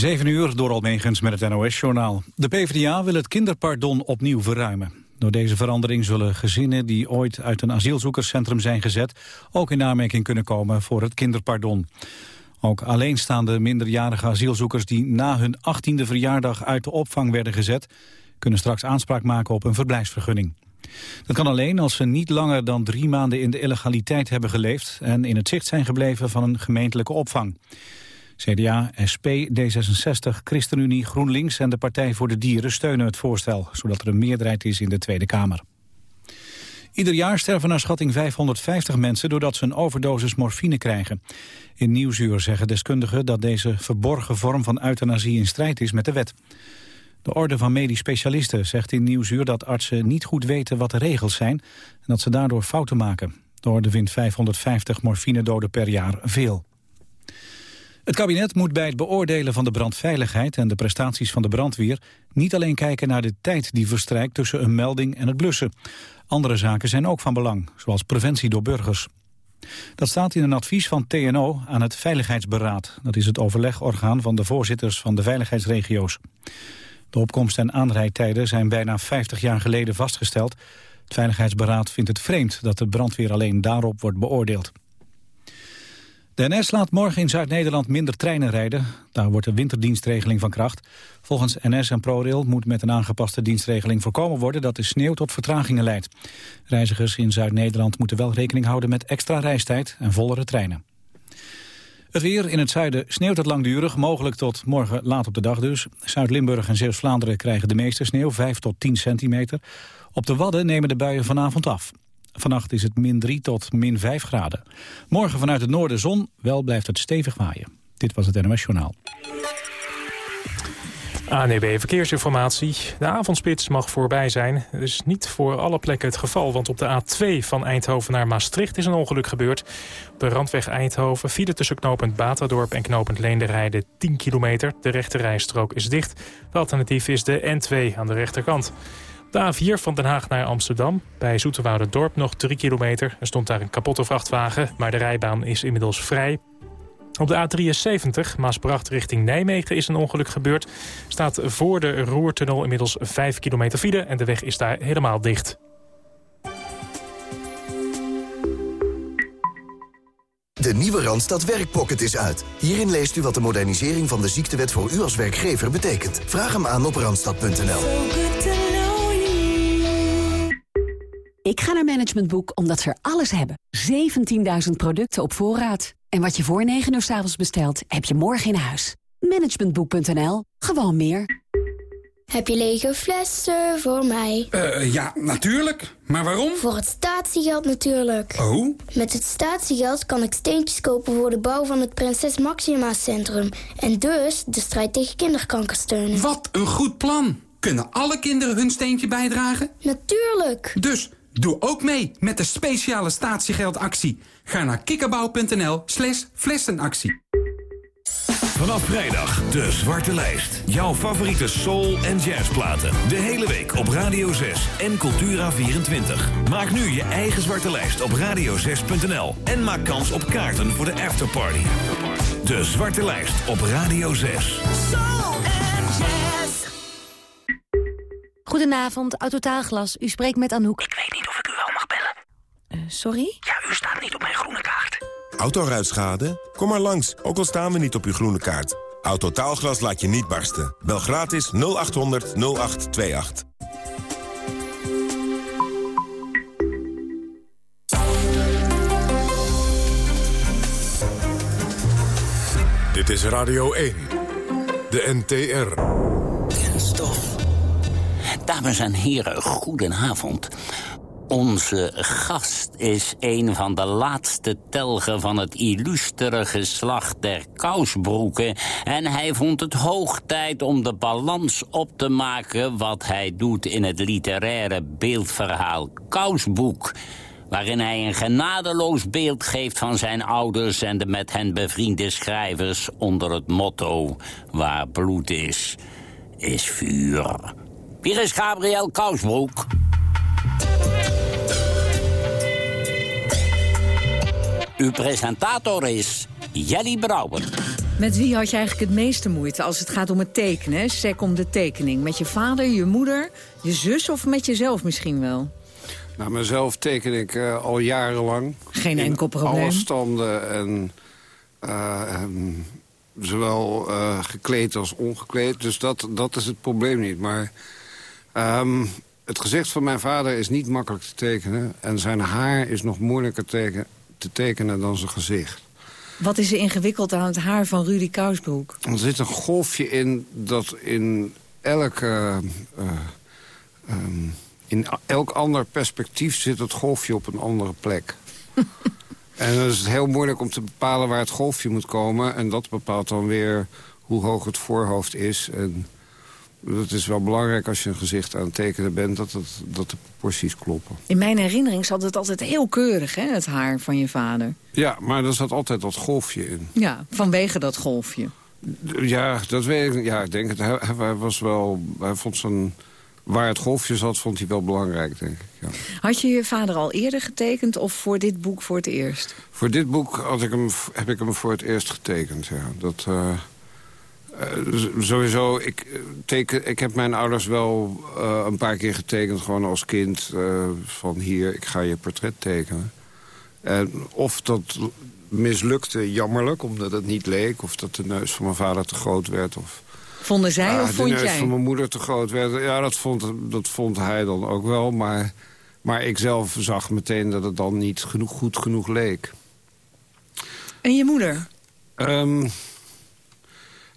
7 uur door Almegens met het NOS-journaal. De PvdA wil het kinderpardon opnieuw verruimen. Door deze verandering zullen gezinnen die ooit uit een asielzoekerscentrum zijn gezet... ook in aanmerking kunnen komen voor het kinderpardon. Ook alleenstaande minderjarige asielzoekers die na hun 18e verjaardag uit de opvang werden gezet... kunnen straks aanspraak maken op een verblijfsvergunning. Dat kan alleen als ze niet langer dan drie maanden in de illegaliteit hebben geleefd... en in het zicht zijn gebleven van een gemeentelijke opvang. CDA, SP, D66, ChristenUnie, GroenLinks en de Partij voor de Dieren steunen het voorstel, zodat er een meerderheid is in de Tweede Kamer. Ieder jaar sterven naar schatting 550 mensen doordat ze een overdosis morfine krijgen. In Nieuwsuur zeggen deskundigen dat deze verborgen vorm van euthanasie in strijd is met de wet. De Orde van Medisch Specialisten zegt in Nieuwsuur dat artsen niet goed weten wat de regels zijn en dat ze daardoor fouten maken. De Orde vindt 550 morfinedoden per jaar veel. Het kabinet moet bij het beoordelen van de brandveiligheid en de prestaties van de brandweer niet alleen kijken naar de tijd die verstrijkt tussen een melding en het blussen. Andere zaken zijn ook van belang, zoals preventie door burgers. Dat staat in een advies van TNO aan het Veiligheidsberaad. Dat is het overlegorgaan van de voorzitters van de veiligheidsregio's. De opkomst- en aanrijdtijden zijn bijna 50 jaar geleden vastgesteld. Het Veiligheidsberaad vindt het vreemd dat de brandweer alleen daarop wordt beoordeeld. De NS laat morgen in Zuid-Nederland minder treinen rijden. Daar wordt de winterdienstregeling van kracht. Volgens NS en ProRail moet met een aangepaste dienstregeling voorkomen worden... dat de sneeuw tot vertragingen leidt. Reizigers in Zuid-Nederland moeten wel rekening houden met extra reistijd en vollere treinen. Het weer in het zuiden sneeuwt het langdurig, mogelijk tot morgen laat op de dag dus. Zuid-Limburg en Zeeuws-Vlaanderen krijgen de meeste sneeuw, 5 tot 10 centimeter. Op de Wadden nemen de buien vanavond af. Vannacht is het min 3 tot min 5 graden. Morgen vanuit het noorden zon, wel blijft het stevig waaien. Dit was het NOS Journaal. ANEB Verkeersinformatie. De avondspits mag voorbij zijn. Dat is niet voor alle plekken het geval, want op de A2 van Eindhoven naar Maastricht is een ongeluk gebeurd. De randweg Eindhoven file tussen knooppunt Batadorp en knooppunt Leenderheide 10 kilometer. De rechte rijstrook is dicht. Het alternatief is de N2 aan de rechterkant. De A4 van Den Haag naar Amsterdam. Bij Dorp nog 3 kilometer. Er stond daar een kapotte vrachtwagen, maar de rijbaan is inmiddels vrij. Op de A73, Maasbracht richting Nijmegen, is een ongeluk gebeurd. Staat voor de Roertunnel inmiddels 5 kilometer file en de weg is daar helemaal dicht. De nieuwe Randstad Werkpocket is uit. Hierin leest u wat de modernisering van de ziektewet voor u als werkgever betekent. Vraag hem aan op randstad.nl. Ik ga naar Management Boek omdat ze er alles hebben. 17.000 producten op voorraad. En wat je voor 9 uur s avonds bestelt, heb je morgen in huis. Managementboek.nl. Gewoon meer. Heb je lege flessen voor mij? Uh, ja, natuurlijk. Maar waarom? Voor het statiegeld natuurlijk. Oh? Met het statiegeld kan ik steentjes kopen voor de bouw van het Prinses Maxima Centrum. En dus de strijd tegen kinderkanker steunen. Wat een goed plan. Kunnen alle kinderen hun steentje bijdragen? Natuurlijk. Dus Doe ook mee met de speciale statiegeldactie. Ga naar kikkerbouw.nl slash flessenactie. Vanaf vrijdag de Zwarte Lijst. Jouw favoriete soul- en jazzplaten. De hele week op Radio 6 en Cultura24. Maak nu je eigen Zwarte Lijst op radio6.nl. En maak kans op kaarten voor de afterparty. De Zwarte Lijst op Radio 6. Soul and jazz. Goedenavond, Autotaalglas. U spreekt met Anouk. Ik weet niet of ik u wel mag bellen. Uh, sorry? Ja, u staat niet op mijn groene kaart. Autoruitschade? Kom maar langs, ook al staan we niet op uw groene kaart. Autotaalglas laat je niet barsten. Bel gratis 0800 0828. Dit is Radio 1. De NTR. Kenstof. Dames en heren, goedenavond. Onze gast is een van de laatste telgen van het illustere geslacht der Kousbroeken... en hij vond het hoog tijd om de balans op te maken... wat hij doet in het literaire beeldverhaal Kousboek waarin hij een genadeloos beeld geeft van zijn ouders... en de met hen bevriende schrijvers onder het motto... waar bloed is, is vuur. Hier is Gabriel Kousbroek. Uw presentator is Jelly Brouwer. Met wie had je eigenlijk het meeste moeite als het gaat om het tekenen? Sec om de tekening. Met je vader, je moeder, je zus of met jezelf misschien wel? Nou, mezelf teken ik uh, al jarenlang. Geen enkel probleem. alle standen en... Uh, um, zowel uh, gekleed als ongekleed. Dus dat, dat is het probleem niet. Maar um, het gezicht van mijn vader is niet makkelijk te tekenen. En zijn haar is nog moeilijker teken, te tekenen dan zijn gezicht. Wat is er ingewikkeld aan het haar van Rudy Kousbroek? Er zit een golfje in dat in elke... Uh, um, in elk ander perspectief zit het golfje op een andere plek. en dan is het heel moeilijk om te bepalen waar het golfje moet komen. En dat bepaalt dan weer hoe hoog het voorhoofd is. En het is wel belangrijk als je een gezicht aan het tekenen bent... dat, het, dat de proporties kloppen. In mijn herinnering zat het altijd heel keurig, hè, het haar van je vader. Ja, maar er zat altijd dat golfje in. Ja, vanwege dat golfje. Ja, dat weet ik. Ja, ik denk het. Hij, hij was wel... Hij vond zijn... Waar het golfje zat, vond hij wel belangrijk, denk ik. Ja. Had je je vader al eerder getekend of voor dit boek voor het eerst? Voor dit boek had ik hem, heb ik hem voor het eerst getekend, ja. Dat... Uh, uh, sowieso, ik, teken, ik heb mijn ouders wel uh, een paar keer getekend... gewoon als kind, uh, van hier, ik ga je portret tekenen. En of dat mislukte jammerlijk, omdat het niet leek... of dat de neus van mijn vader te groot werd... Of, Vonden zij of vond jij? De neus van mijn moeder te groot werd. Ja, dat vond, dat vond hij dan ook wel. Maar, maar ik zelf zag meteen dat het dan niet genoeg, goed genoeg leek. En je moeder? Um,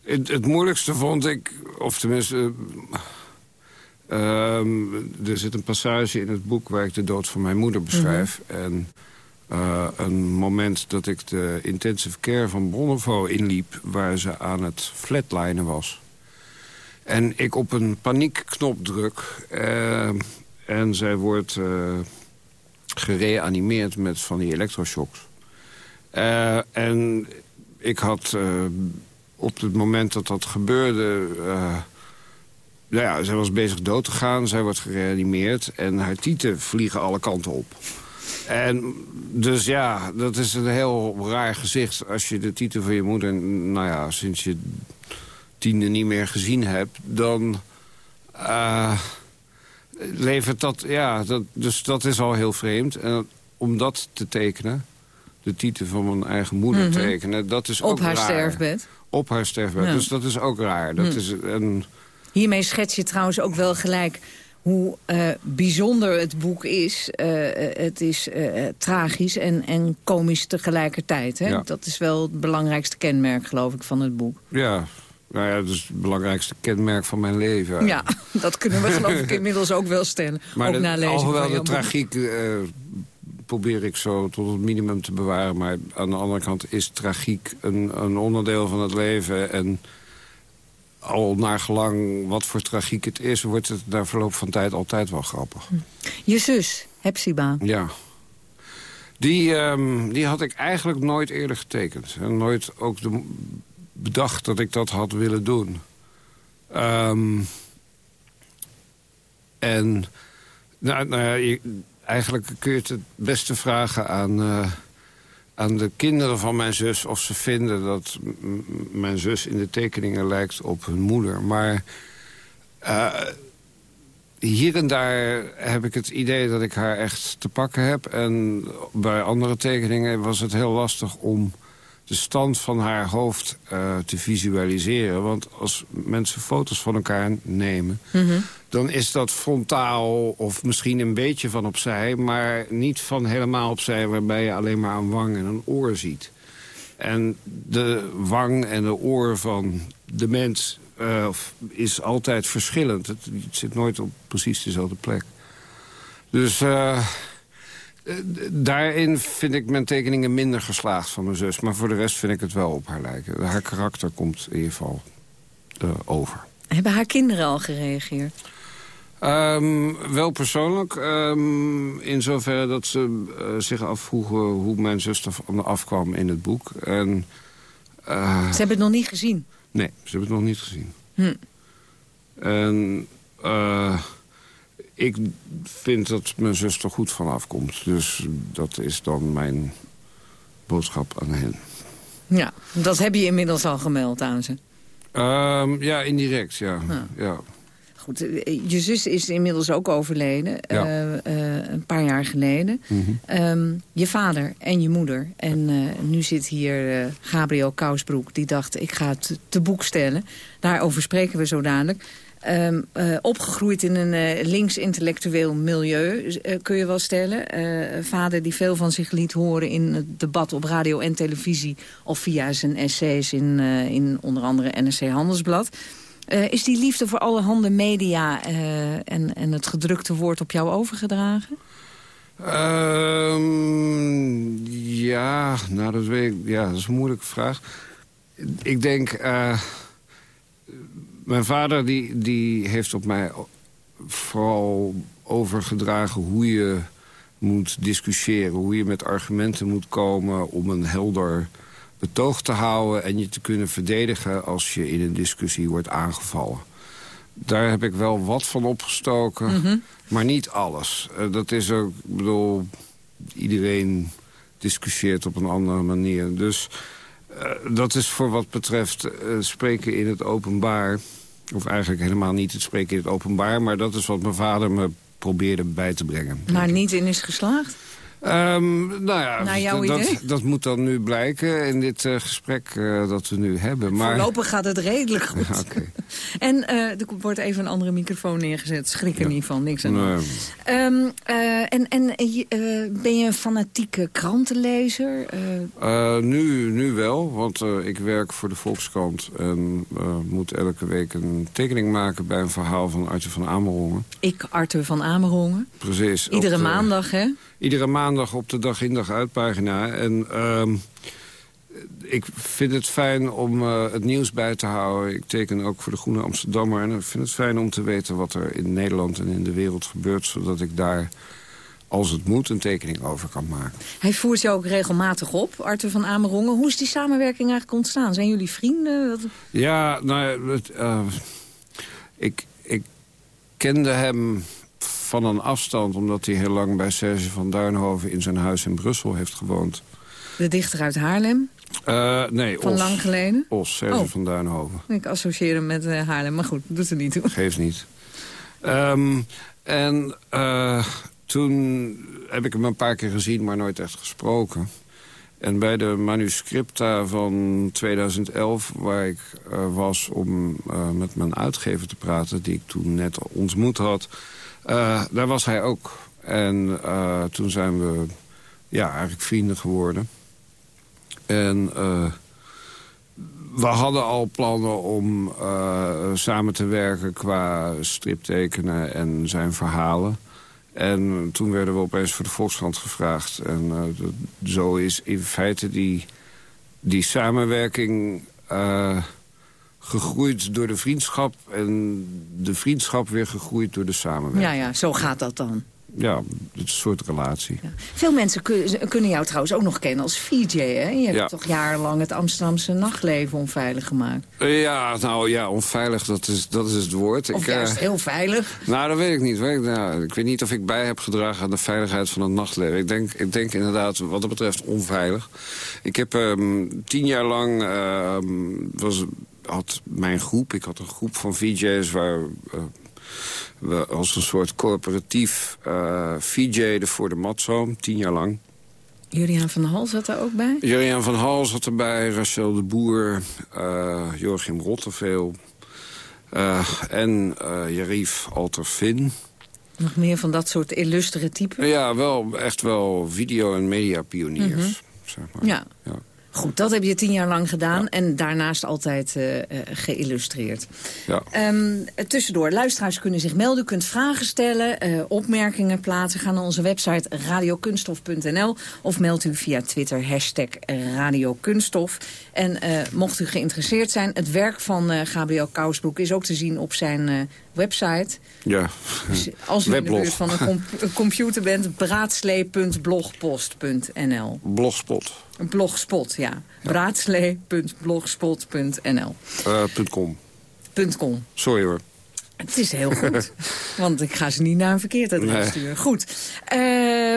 het, het, moeilijkste vond ik, of tenminste... Uh, er zit een passage in het boek waar ik de dood van mijn moeder beschrijf. Mm -hmm. En uh, een moment dat ik de intensive care van Bonnevo inliep... waar ze aan het flatlinen was. En ik op een paniekknop druk. Uh, en zij wordt uh, gereanimeerd met van die elektroshocks. En ik had op het moment dat dat gebeurde... nou ja, zij was bezig dood te gaan. Zij wordt gereanimeerd. En haar tieten vliegen alle kanten op. En dus ja, dat is een heel raar gezicht. Als je de titel van je moeder, nou ja, sinds je tiende niet meer gezien hebt... dan uh, levert dat, ja, dat, dus dat is al heel vreemd. En om dat te tekenen, de titel van mijn eigen moeder mm -hmm. tekenen... dat is Op ook haar raar. sterfbed? Op haar sterfbed, ja. dus dat is ook raar. Dat Mm. is een... Hiermee schets je trouwens ook wel gelijk hoe uh, bijzonder het boek is. Uh, het is uh, tragisch en, en komisch tegelijkertijd. Hè? Ja. Dat is wel het belangrijkste kenmerk, geloof ik, van het boek. Ja, nou ja, dat is het belangrijkste kenmerk van mijn leven. Ja, dat kunnen we geloof ik inmiddels ook wel stellen. Maar ook de, alhoewel van de tragiek uh, probeer ik zo tot het minimum te bewaren. Maar aan de andere kant is tragiek een, een onderdeel van het leven. En al naar gelang wat voor tragiek het is... wordt het na verloop van tijd altijd wel grappig. Je zus, Hepzibah. Ja. Die, um, die had ik eigenlijk nooit eerder getekend. En nooit ook de, bedacht dat ik dat had willen doen. Um, en nou, nou ja, je, eigenlijk kun je het het beste vragen aan, uh, aan de kinderen van mijn zus... of ze vinden dat mijn zus in de tekeningen lijkt op hun moeder. Maar uh, hier en daar heb ik het idee dat ik haar echt te pakken heb. En bij andere tekeningen was het heel lastig om de stand van haar hoofd uh, te visualiseren. Want als mensen foto's van elkaar nemen... Mm -hmm. dan is dat frontaal of misschien een beetje van opzij... maar niet van helemaal opzij waarbij je alleen maar een wang en een oor ziet. En de wang en de oor van de mens uh, is altijd verschillend. Het, het, zit nooit op precies dezelfde plek. Dus... Uh, Daarin vind ik mijn tekeningen minder geslaagd van mijn zus. Maar voor de rest vind ik het wel op haar lijken. Haar karakter komt in ieder geval uh, over. Hebben haar kinderen al gereageerd? Um, wel persoonlijk. Um, in zoverre dat ze uh, zich afvroegen hoe mijn zus er afkwam in het boek. En, uh, ze hebben het nog niet gezien? Nee, ze hebben het nog niet gezien. Hm. En... Uh, ik vind dat mijn zus er goed vanaf komt. Dus dat is dan mijn boodschap aan hen. Ja, dat heb je inmiddels al gemeld aan ze. Ehm, ja, indirect, ja. ja. Goed, eh, je zus is inmiddels ook overleden, Ja. eh, eh, een paar jaar geleden. Mhm. Ehm, je vader en je moeder. En nu zit hier Gabriel Kousbroek, die dacht, ik ga het te boek stellen. Daarover spreken we zo dadelijk. Ehm, eh, opgegroeid in een eh, links-intellectueel milieu, eh, kun je wel stellen. Vader die veel van zich liet horen in het debat op radio en televisie... of via zijn essays in, in onder andere NRC Handelsblad. Is die liefde voor allerhande media eh, en, en het gedrukte woord op jou overgedragen? Ehm, ja, nou dat. Ja, dat is een moeilijke vraag. Ik denk, mijn vader die, die heeft op mij vooral overgedragen hoe je moet discussiëren, hoe je met argumenten moet komen om een helder betoog te houden en je te kunnen verdedigen als je in een discussie wordt aangevallen. Daar heb ik wel wat van opgestoken, Mhm. maar niet alles. Eh, dat is ook, ik bedoel, iedereen discussieert op een andere manier. Dus dat is voor wat betreft eh, spreken in het openbaar... of eigenlijk helemaal niet het spreken in het openbaar... maar dat is wat mijn vader me probeerde bij te brengen. Maar niet in is geslaagd? Ehm, nou ja, dat, dat moet dan nu blijken in dit eh, gesprek eh, dat we nu hebben. Maar... Voorlopig gaat het redelijk goed. En eh, er wordt even een andere microfoon neergezet. Schrik er niet van, niks aan. Nee. Ehm, eh, en en eh, ben je een fanatieke krantenlezer? Nu, nu wel, want ik werk voor de Volkskrant... en moet elke week een tekening maken bij een verhaal van Arthur van Amerongen. ik, Arthur van Amerongen. Precies. Iedere de- maandag, hè? Iedere maandag op de dag in dag uit pagina. En ehm, ik vind het fijn om eh, het nieuws bij te houden. Ik teken ook voor de Groene Amsterdammer. En ik vind het fijn om te weten wat er in Nederland en in de wereld gebeurt... zodat ik daar, als het moet, een tekening over kan maken. Hij voert jou ook regelmatig op, Arthur van Amerongen. Hoe is die samenwerking eigenlijk ontstaan? Zijn jullie vrienden? Ja, nou het, eh, ik, ik kende hem van een afstand... omdat hij heel lang bij Serge van Duinhoven in zijn huis in Brussel heeft gewoond. De dichter uit Haarlem, Eh, nee, van Os. lang geleden. Os, Serge Oh. van Duinhoven. Ik associeer hem met eh, Haarlem, maar goed, doet er niet toe. Geeft niet. Ehm, en eh, toen heb ik hem een paar keer gezien, maar nooit echt gesproken. En bij de manuscripta van 2011, waar ik was om met mijn uitgever te praten... die ik toen net ontmoet had, daar was hij ook. En toen zijn we ja, eigenlijk vrienden geworden. En eh, we hadden al plannen om eh, samen te werken qua striptekenen en zijn verhalen. En toen werden we opeens voor de Volkskrant gevraagd. En eh, zo is in feite die, die samenwerking gegroeid door de vriendschap... en de vriendschap weer gegroeid door de samenwerking. Ja, ja, zo gaat dat dan. Ja, het een soort relatie. Veel mensen kun- kunnen jou trouwens ook nog kennen als VJ, hè? Je hebt Ja. toch jarenlang het Amsterdamse nachtleven onveilig gemaakt. Ja, nou ja, onveilig, dat is, dat is het woord. Of Ik, juist eh, heel veilig. Nou, dat weet ik niet. Ik, nou, ik weet niet of ik bij heb gedragen aan de veiligheid van het nachtleven. Ik denk, ik denk inderdaad, wat dat betreft, onveilig. Ik heb ehm, tien jaar lang... ehm, was, had mijn groep, ik had een groep van VJ's... waar eh, we als een soort corporatief eh VJ'den voor de matzoom. Tien jaar lang. Julian van Hal zat daar ook bij. Juriaan van Hal zat erbij, Rachel de Boer, eh Joachim Rotteveel... eh, en eh Jarief Altervin. Nog meer van dat soort illustere typen. Ja, wel echt wel video- en mediapioniers. Mhm. zeg maar. Ja. Ja. Goed, dat heb je tien jaar lang gedaan en daarnaast altijd eh, eh, geïllustreerd. Ja. Ehm, tussendoor, luisteraars kunnen zich melden, kunt vragen stellen, eh, opmerkingen plaatsen. Ga naar onze website radiokunstof.nl of meld u via Twitter hashtag radiokunststof. En mocht u geïnteresseerd zijn, het werk van Gabriel Kousbroek is ook te zien op zijn website. Ja. Dus als u in de buurt van een, com- een computer bent, braadslee.blogpost.nl. Blogspot. Een blogspot, ja. braadslee.blogspot.nl. eh, punt .com. .com. Sorry hoor. Het is heel goed, want ik ga ze niet naar een verkeerd adres Nee. sturen. Goed, Eh,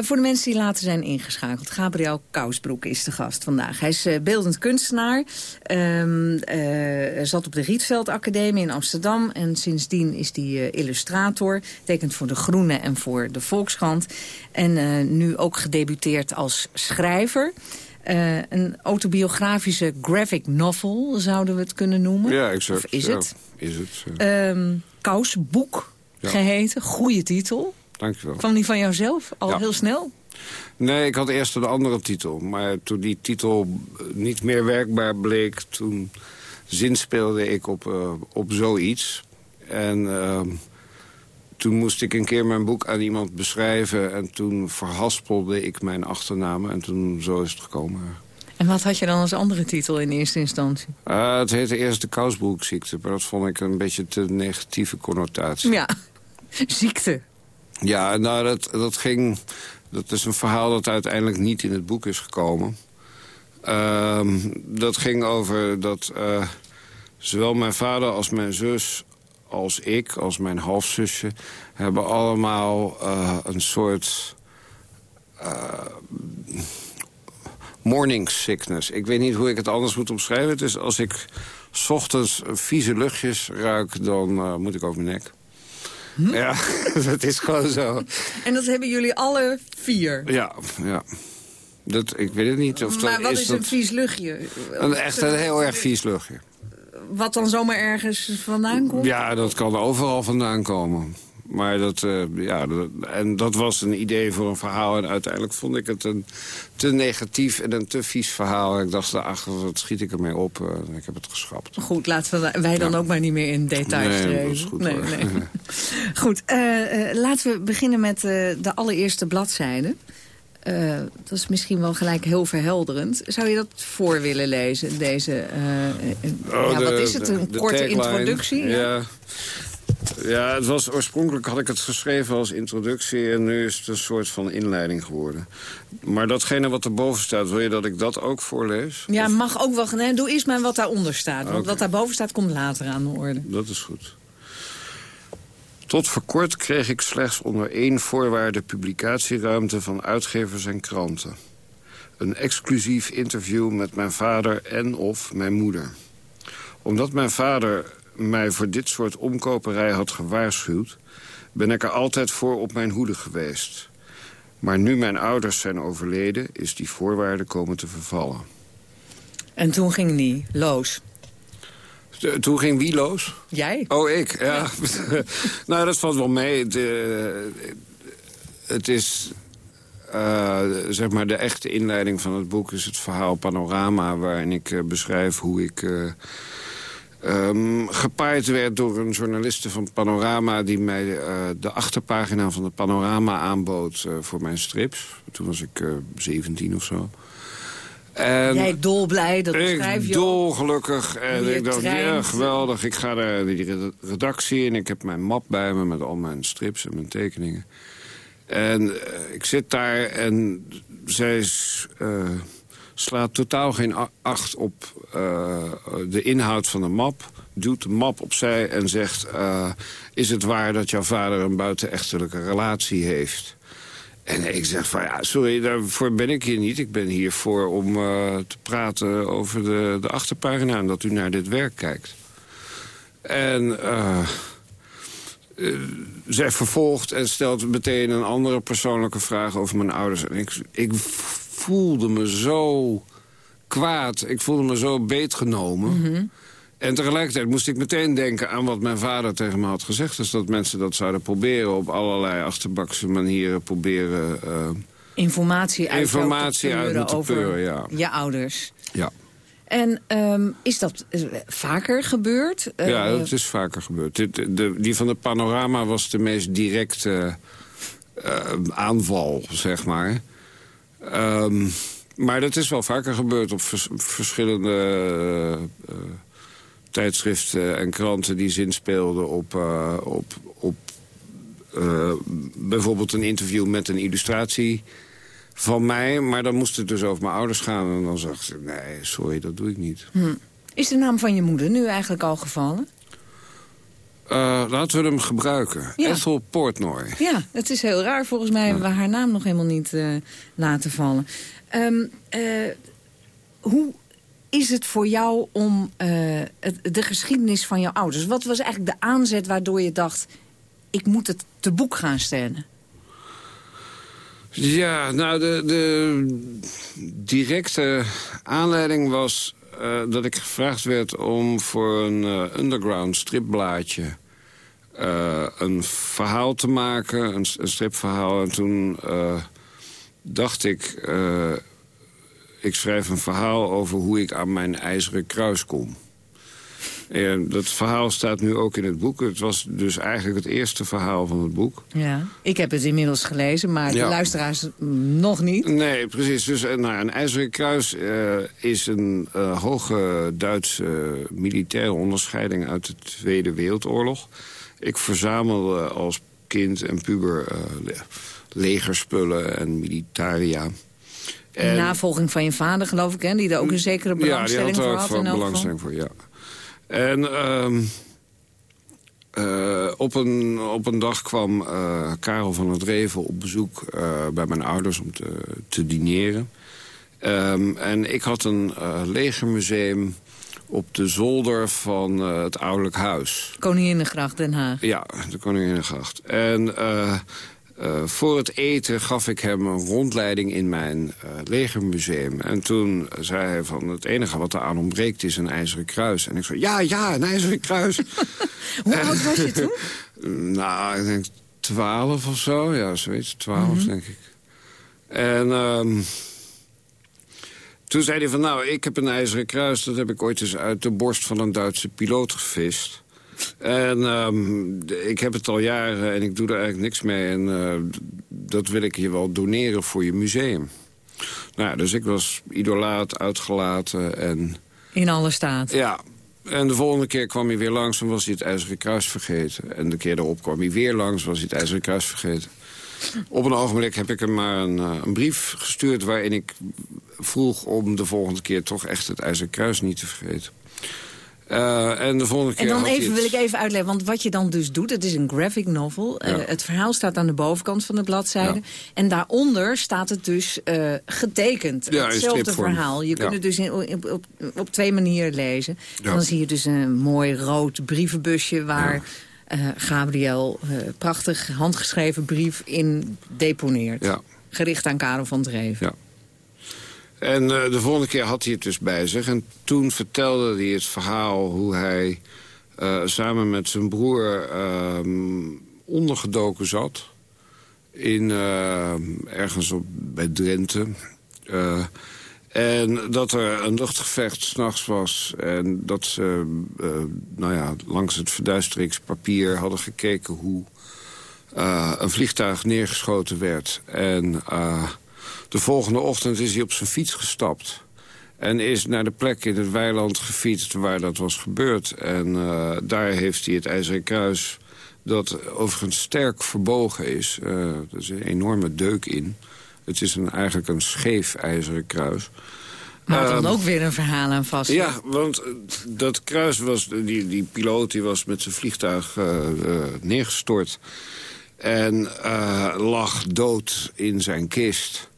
voor de mensen die later zijn ingeschakeld. Gabriel Kousbroek is de gast vandaag. Hij is eh, beeldend kunstenaar, Ehm, eh, zat op de Rietveld Academie in Amsterdam... en sindsdien is hij eh, illustrator, tekent voor De Groene en voor De Volkskrant... en eh, nu ook gedebuteerd als schrijver... Eh, een autobiografische graphic novel, zouden we het kunnen noemen. Ja, exact. Of is ja, het? Is het. ja. Ehm Kousboek Ja. geheten. Goeie titel. Dankjewel. Kwam die van jouzelf al heel snel? Nee, ik had eerst een andere titel. Maar toen die titel eh, niet meer werkbaar bleek... toen zinspeelde ik op, eh, op zoiets. En ehm, toen moest ik een keer mijn boek aan iemand beschrijven... en toen verhaspelde ik mijn achternaam. En toen zo is het gekomen. En wat had je dan als andere titel in eerste instantie? Ah, het heette eerst de kousbroekziekte... maar dat vond ik een beetje te negatieve connotatie. Ja, ziekte. Ja, nou, dat, dat ging... Dat is een verhaal dat uiteindelijk niet in het boek is gekomen. Ehm, dat ging over dat eh, zowel mijn vader als mijn zus... als ik, als mijn halfzusje... hebben allemaal eh, een soort... eh, morning sickness. Ik weet niet hoe ik het anders moet omschrijven. Het is als ik 's ochtends vieze luchtjes ruik... dan eh, moet ik over mijn nek. Ja, dat is gewoon zo. En dat hebben jullie alle vier. Ja, ja. Dat, ik weet het niet. Of maar dat, wat is, dat een vies luchtje? een echt een heel erg vies luchtje. Wat dan zomaar ergens vandaan komt? Ja, dat kan overal vandaan komen. Maar dat, eh, ja, dat- en dat was een idee voor een verhaal. En uiteindelijk vond ik het een te negatief en een te vies verhaal. Ik dacht, ach, wat schiet ik ermee op? Eh, ik heb het geschrapt. Goed, laten we, wij dan ook maar niet meer in details Nee, dat is goed, nee, goed, eh, laten we beginnen met de allereerste bladzijde. Eh, dat is misschien wel gelijk heel verhelderend. Zou je dat voor willen lezen, deze... Oh, ja, de- wat is het, een de korte introductie? Ja. ja, het was, oorspronkelijk had ik het geschreven als introductie... en nu is het een soort van inleiding geworden. Maar datgene wat erboven staat, wil je dat ik dat ook voorlees? Ja, mag ook wel. Nee, doe eerst maar wat daaronder staat. Want Oké. wat daarboven staat, komt later aan de orde. Dat is goed. Tot voor kort kreeg ik slechts onder één voorwaarde publicatieruimte van uitgevers en kranten. Een exclusief interview met mijn vader en of mijn moeder. Omdat mijn vader mij voor dit soort omkoperij had gewaarschuwd... ben ik er altijd voor op mijn hoede geweest. Maar nu mijn ouders zijn overleden, is die voorwaarde komen te vervallen. En toen ging die los. Eh, Toen ging wie los? Jij? Oh, ik, ja. nou, dat valt wel mee. Het, eh, het is... eh, zeg maar, de echte inleiding van het boek is het verhaal Panorama... waarin ik beschrijf hoe ik... ehm, gepaard werd door een journaliste van Panorama... die mij de achterpagina van de Panorama aanbood voor mijn strips. Toen was ik eh 17 of zo. En Jij dolblij, dat beschrijf ik je dolgelukkig. En ik dacht, ja, geweldig. Ik ga naar die redactie en ik heb mijn map bij me... met al mijn strips en mijn tekeningen. En eh, ik zit daar en zij eh, slaat totaal geen acht op eh, de inhoud van de map. Doet de map opzij en zegt... is het waar dat jouw vader een buitenechtelijke relatie heeft... En ik zeg van, ja, sorry, daarvoor ben ik hier niet. Ik ben hier voor om eh, te praten over de, de achterpagina... en dat u naar dit werk kijkt. En eh, zij vervolgt en stelt meteen een andere persoonlijke vraag over mijn ouders. En ik, ik voelde me zo kwaad. Ik voelde me zo beetgenomen. En tegelijkertijd moest ik meteen denken aan wat mijn vader tegen me had gezegd. Dus dat mensen dat zouden proberen op allerlei achterbakse manieren proberen... eh, Informatie uit Informatie te uit te over peuren, ja. je ouders. ja. En ehm, is dat eh, vaker gebeurd? Eh, ja, dat is vaker gebeurd. De, de- die van de panorama was de meest directe aanval, zeg maar. Ehm, maar dat is wel vaker gebeurd op vers- verschillende tijdschriften en kranten... die zinspeelden op, eh, op, op eh, bijvoorbeeld een interview met een illustratie van mij. Maar dan moest het dus over mijn ouders gaan. En dan zag ik, nee, sorry, dat doe ik niet. hm. Is de naam van je moeder nu eigenlijk al gevallen? Uh, laten we hem gebruiken. Ja. Ethel Portnoy. Ja, het is heel raar. Volgens mij hebben we haar naam nog helemaal niet uh, laten vallen. Um, uh, hoe is het voor jou om het, de geschiedenis van jouw ouders... wat was eigenlijk de aanzet waardoor je dacht... ik moet het te boek gaan stellen? Ja, nou, de, de directe aanleiding was uh, dat ik gevraagd werd om voor een uh, underground stripblaadje... Een verhaal te maken, een, een stripverhaal. En toen dacht ik, ik schrijf een verhaal over hoe ik aan mijn ijzeren kruis kom. En dat verhaal staat nu ook in het boek. Het was dus eigenlijk het eerste verhaal van het boek. Ja, ik heb het inmiddels gelezen, maar ja. de luisteraars nog niet. Nee, precies. Dus nou, een IJzeren Kruis uh, is een uh, hoge Duitse uh, militaire onderscheiding uit de Tweede Wereldoorlog. Ik verzamelde als kind en puber legerspullen en militaria. En, in navolging van je vader, geloof ik, hè? die er ook een zekere belangstelling ja, die had voor had. Ja, belangstelling voor, ja. En uh, uh, op, een, op een dag kwam uh, Karel van het Reven op bezoek uh, bij mijn ouders om te, te dineren. Um, en ik had een legermuseum op de zolder van het ouderlijk huis. Koninginnegracht, Den Haag. Ja, de Koninginnegracht. En uh, voor het eten gaf ik hem een rondleiding in mijn uh, legermuseum. En toen zei hij van het enige wat er aan ontbreekt is een ijzeren kruis. En ik zei, ja, ja, een ijzeren kruis. Hoe oud was je toen? nou, ik denk twaalf of zo. Ja, zoiets, twaalf mm -hmm. denk ik. En um, toen zei hij van, nou, ik heb een ijzeren kruis. Dat heb ik ooit eens uit de borst van een Duitse piloot gevist. En um, ik heb het al jaren en ik doe er eigenlijk niks mee. En uh, dat wil ik je wel doneren voor je museum. Nou, dus ik was idolaat, uitgelaten en... In alle staat. Ja. En de volgende keer kwam hij weer langs en was hij het IJzeren Kruis vergeten. En de keer daarop kwam hij weer langs was hij het IJzeren Kruis vergeten. Op een ogenblik heb ik hem maar een, uh, een brief gestuurd... waarin ik vroeg om de volgende keer toch echt het IJzeren Kruis niet te vergeten. Uh, en de volgende keer En dan even, wil ik even uitleggen, want wat je dan dus doet... het is een graphic novel. Ja. Uh, het verhaal staat aan de bovenkant van de bladzijde. Ja. En daaronder staat het dus uh, getekend. Ja, Hetzelfde verhaal. Je kunt het dus in, op, op, op, twee manieren lezen. En dan zie je dus een mooi rood brievenbusje... waar Gabriel prachtig handgeschreven brief in deponeert. Gericht aan Karel van Dreven. En uh, de volgende keer had hij het dus bij zich. En toen vertelde hij het verhaal hoe hij uh, samen met zijn broer uh, ondergedoken zat. In, ergens op, bij Drenthe. en dat er een luchtgevecht s'nachts was. En dat ze nou ja, langs het verduisteringspapier hadden gekeken hoe een vliegtuig neergeschoten werd. En... De volgende ochtend is hij op zijn fiets gestapt. En is naar de plek in het weiland gefietst waar dat was gebeurd. En uh, daar heeft hij het IJzeren Kruis, dat overigens sterk verbogen is. Uh, er is een enorme deuk in. Het is een, eigenlijk een scheef IJzeren Kruis. Maar dan um, ook weer een verhaal aan vast. Ja, want dat kruis was... Die, die piloot die was met zijn vliegtuig uh, neergestort. En lag dood in zijn kist...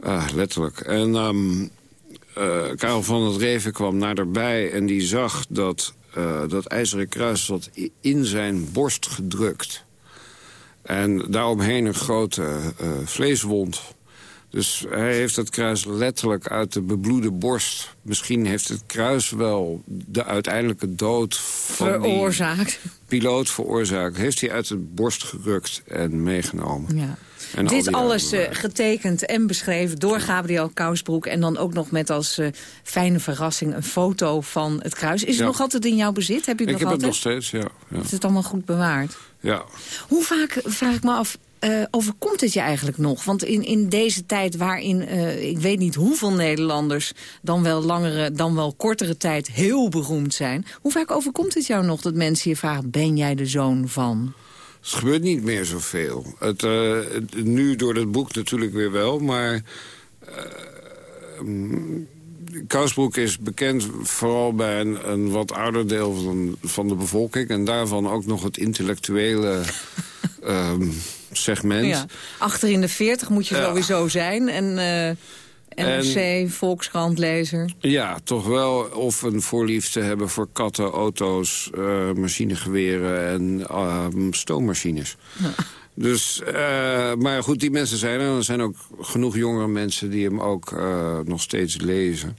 Ah, letterlijk. En um, uh, Karel van het Reven kwam naderbij en die zag dat uh, dat ijzeren kruis zat in zijn borst gedrukt. En daaromheen een grote uh, vleeswond. Dus hij heeft het kruis letterlijk uit de bebloede borst. Misschien heeft het kruis wel de uiteindelijke dood van veroorzaakt. die piloot veroorzaakt. Heeft hij uit de borst gerukt en meegenomen. Ja. En Dit al alles uh, getekend en beschreven door Gabriel Kousbroek... en dan ook nog met als uh, fijne verrassing een foto van het kruis. Is het nog altijd in jouw bezit? Heb je het ik nog heb altijd? het nog steeds, ja. ja. Is het allemaal goed bewaard? Ja. Hoe vaak, vraag ik me af, uh, overkomt het je eigenlijk nog? Want in, in deze tijd waarin, uh, ik weet niet hoeveel Nederlanders... dan wel langere, dan wel kortere tijd heel beroemd zijn... hoe vaak overkomt het jou nog dat mensen je vragen... ben jij de zoon van... Het gebeurt niet meer zoveel. Het, uh, het, nu door het boek natuurlijk weer wel, maar... Uh, Kousbroek is bekend vooral bij een, een wat ouder deel van, van de bevolking... en daarvan ook nog het intellectuele ehm, segment. Ja. Achter in de 40 moet je Ja. sowieso zijn. En eh NRC, Volkskrant, lezer. Ja, toch wel of een voorliefde hebben voor katten, auto's, eh, machinegeweren en ehm, stoommachines. Dus, eh, maar goed, die mensen zijn er. Er zijn ook genoeg jongere mensen die hem ook eh, nog steeds lezen.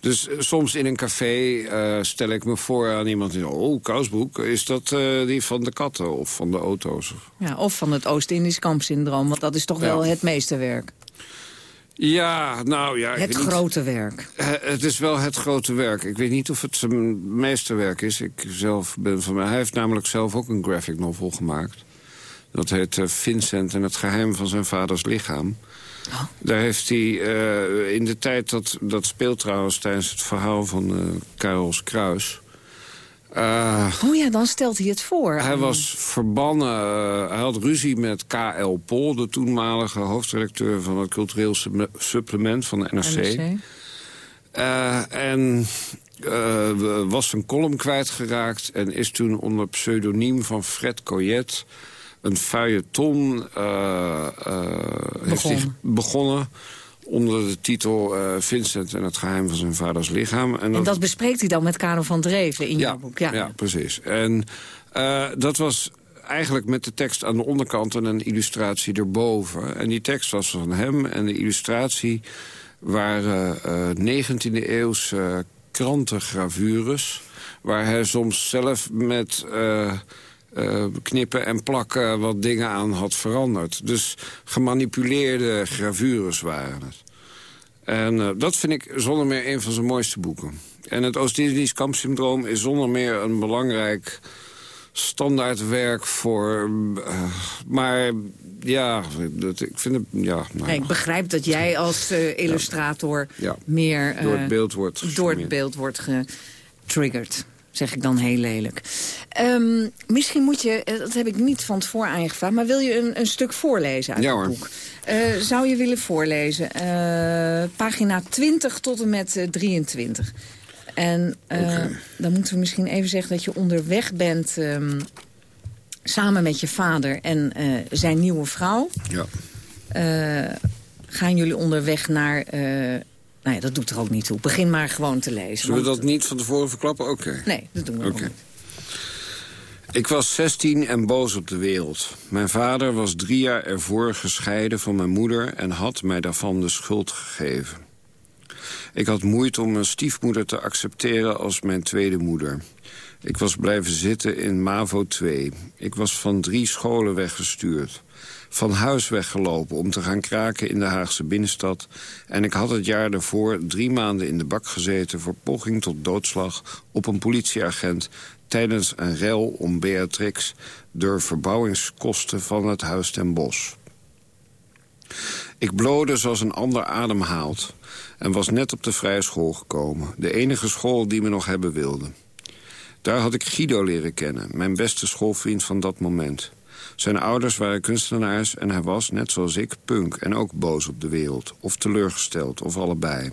Dus soms in een café stel ik me voor aan iemand... die oh, Kousbroek, is dat die van de katten of van de auto's? Ja, of van het Oost-Indisch kampsyndroom, want dat is toch Ja. wel het meeste werk. Ja, nou ja... Het niet. grote werk. Eh, Het is wel het grote werk. Ik weet niet of het zijn meesterwerk is. Ik zelf ben van mij. Hij heeft namelijk zelf ook een graphic novel gemaakt. Dat heet eh, Vincent en het geheim van zijn vaders lichaam. Daar heeft hij eh, in de tijd, dat, dat speelt trouwens tijdens het verhaal van Karels Kruis... Eh, Oh ja, dan stelt hij het voor. hij was verbannen, eh, hij had ruzie met K.L. Pol... de toenmalige hoofdredacteur van het cultureel supplement van de NRC. NRC. Eh, en was zijn column kwijtgeraakt... en is toen onder pseudoniem van Fred Coyet... een feuilleton Begonnen. Onder de titel eh, Vincent en het geheim van zijn vaders lichaam. En dat bespreekt hij dan met Karel van Dreven in jouw boek. Ja. Ja, precies. En eh, dat was eigenlijk met de tekst aan de onderkant en een illustratie erboven. En die tekst was van hem en de illustratie waren eh 19e-eeuwse krantengravures... waar hij soms zelf met... eh, knippen en plakken wat dingen aan had veranderd. Dus gemanipuleerde gravures waren het. En eh, dat vind ik zonder meer een van zijn mooiste boeken. En het Oost-Indisch kampsyndroom is zonder meer een belangrijk standaardwerk voor... eh, maar ja, dat, ik vind het... Ja, nou, Nee, ik begrijp dat jij als illustrator Ja. meer... door het beeld wordt door het beeld wordt getriggerd. Zeg ik dan heel lelijk. Ehm, misschien moet je, eh, dat heb ik niet van tevoren aangevraagd... maar wil je een, een stuk voorlezen uit Ja, het boek? Eh, zou je willen voorlezen? Eh, pagina 20 tot en met eh, 23. En dan moeten we misschien even zeggen dat je onderweg bent... ehm, samen met je vader en zijn nieuwe vrouw. Ja. Gaan jullie onderweg naar... nou ja, dat doet er ook niet toe. Begin maar gewoon te lezen. Zullen we dat niet van tevoren verklappen? Oké. Nee, dat doen we Oké. ook. Ik was 16 en boos op de wereld. Mijn vader was drie jaar ervoor gescheiden van mijn moeder... en had mij daarvan de schuld gegeven. Ik had moeite om mijn stiefmoeder te accepteren als mijn tweede moeder. Ik was blijven zitten in MAVO 2. Ik was van drie scholen weggestuurd. Van huis weggelopen om te gaan kraken in de Haagse binnenstad. En ik had het jaar daarvoor drie maanden in de bak gezeten... voor poging tot doodslag op een politieagent... tijdens een rel om Beatrix... door verbouwingskosten van het Huis ten Bosch. Ik blode zoals een ander ademhaalt... en was net op de vrije school gekomen. De enige school die me nog hebben wilde. Daar had ik Guido leren kennen, mijn beste schoolvriend van dat moment. Zijn ouders waren kunstenaars en hij was, net zoals ik, punk... en ook boos op de wereld, of teleurgesteld, of allebei.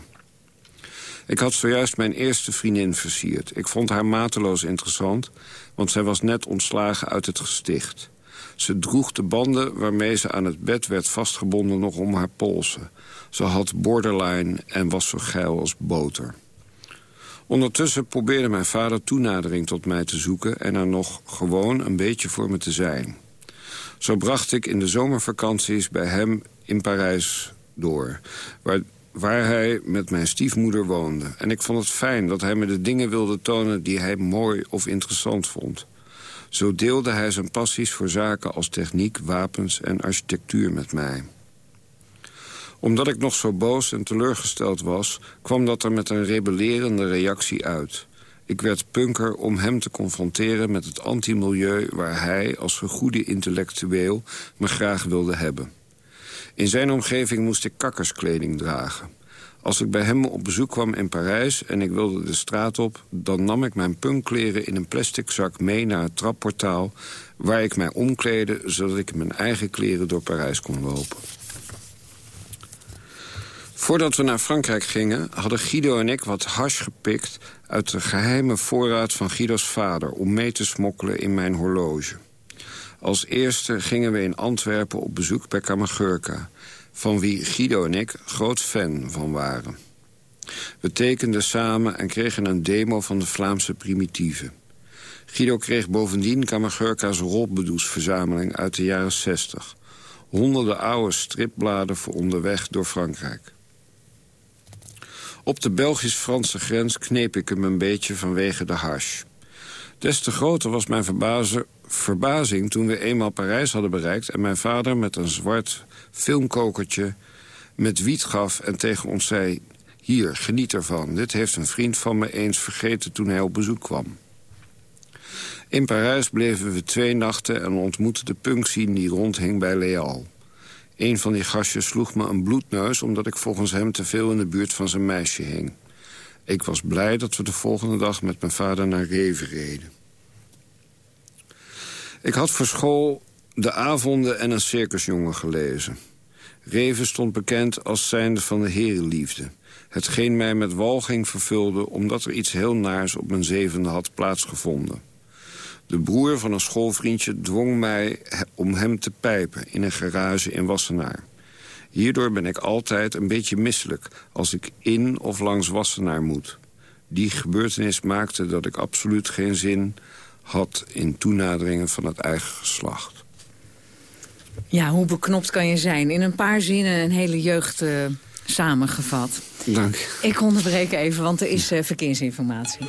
Ik had zojuist mijn eerste vriendin versierd. Ik vond haar mateloos interessant, want zij was net ontslagen uit het gesticht. Ze droeg de banden waarmee ze aan het bed werd vastgebonden nog om haar polsen. Ze had borderline en was zo geil als boter. Ondertussen probeerde mijn vader toenadering tot mij te zoeken... en er nog gewoon een beetje voor me te zijn. Zo bracht ik in de zomervakanties bij hem in Parijs door... waar, waar hij met mijn stiefmoeder woonde. En ik vond het fijn dat hij me de dingen wilde tonen... die hij mooi of interessant vond. Zo deelde hij zijn passies voor zaken als techniek, wapens en architectuur met mij omdat ik nog zo boos en teleurgesteld was... kwam dat er met een rebellerende reactie uit. Ik werd punker om hem te confronteren met het antimilieu... waar hij als gegoede intellectueel me graag wilde hebben. In zijn omgeving moest ik kakkerskleding dragen. Als ik bij hem op bezoek kwam in Parijs en ik wilde de straat op... dan nam ik mijn punkkleren in een plastic zak mee naar het trapportaal... waar ik mij omkleedde zodat ik mijn eigen kleren door Parijs kon lopen. Voordat we naar Frankrijk gingen, hadden Guido en ik wat hash gepikt... uit de geheime voorraad van Guido's vader... om mee te smokkelen in mijn horloge. Als eerste gingen we in Antwerpen op bezoek bij Kamagurka... van wie Guido en ik groot fan van waren. We tekenden samen en kregen een demo van de Vlaamse primitieven. Guido kreeg bovendien Kamagurka's rolbedoesverzameling uit de jaren 60. Honderden oude stripbladen voor onderweg door Frankrijk. Op de Belgisch-Franse grens kneep ik hem een beetje vanwege de hash. Des te groter was mijn verbazing toen we eenmaal Parijs hadden bereikt... en mijn vader met een zwart filmkokertje met wiet gaf en tegen ons zei... Hier, geniet ervan. Dit heeft een vriend van me eens vergeten toen hij op bezoek kwam. In Parijs bleven we twee nachten en ontmoetten de punkscene die rondhing bij Leal. Een van die gastjes sloeg me een bloedneus... omdat ik volgens hem te veel in de buurt van zijn meisje hing. Ik was blij dat we de volgende dag met mijn vader naar Reven reden. Ik had voor school de avonden en een circusjongen gelezen. Reven stond bekend als zijnde van de herenliefde. Hetgeen mij met walging vervulde... omdat er iets heel naars op mijn zevende had plaatsgevonden. De broer van een schoolvriendje dwong mij om hem te pijpen... in een garage in Wassenaar. Hierdoor ben ik altijd een beetje misselijk... als ik in of langs Wassenaar moet. Die gebeurtenis maakte dat ik absoluut geen zin had... in toenaderingen van het eigen geslacht. Ja, hoe beknopt kan je zijn? In een paar zinnen een hele jeugd uh, samengevat. Dank. Ik onderbreek even, want er is uh, verkeersinformatie.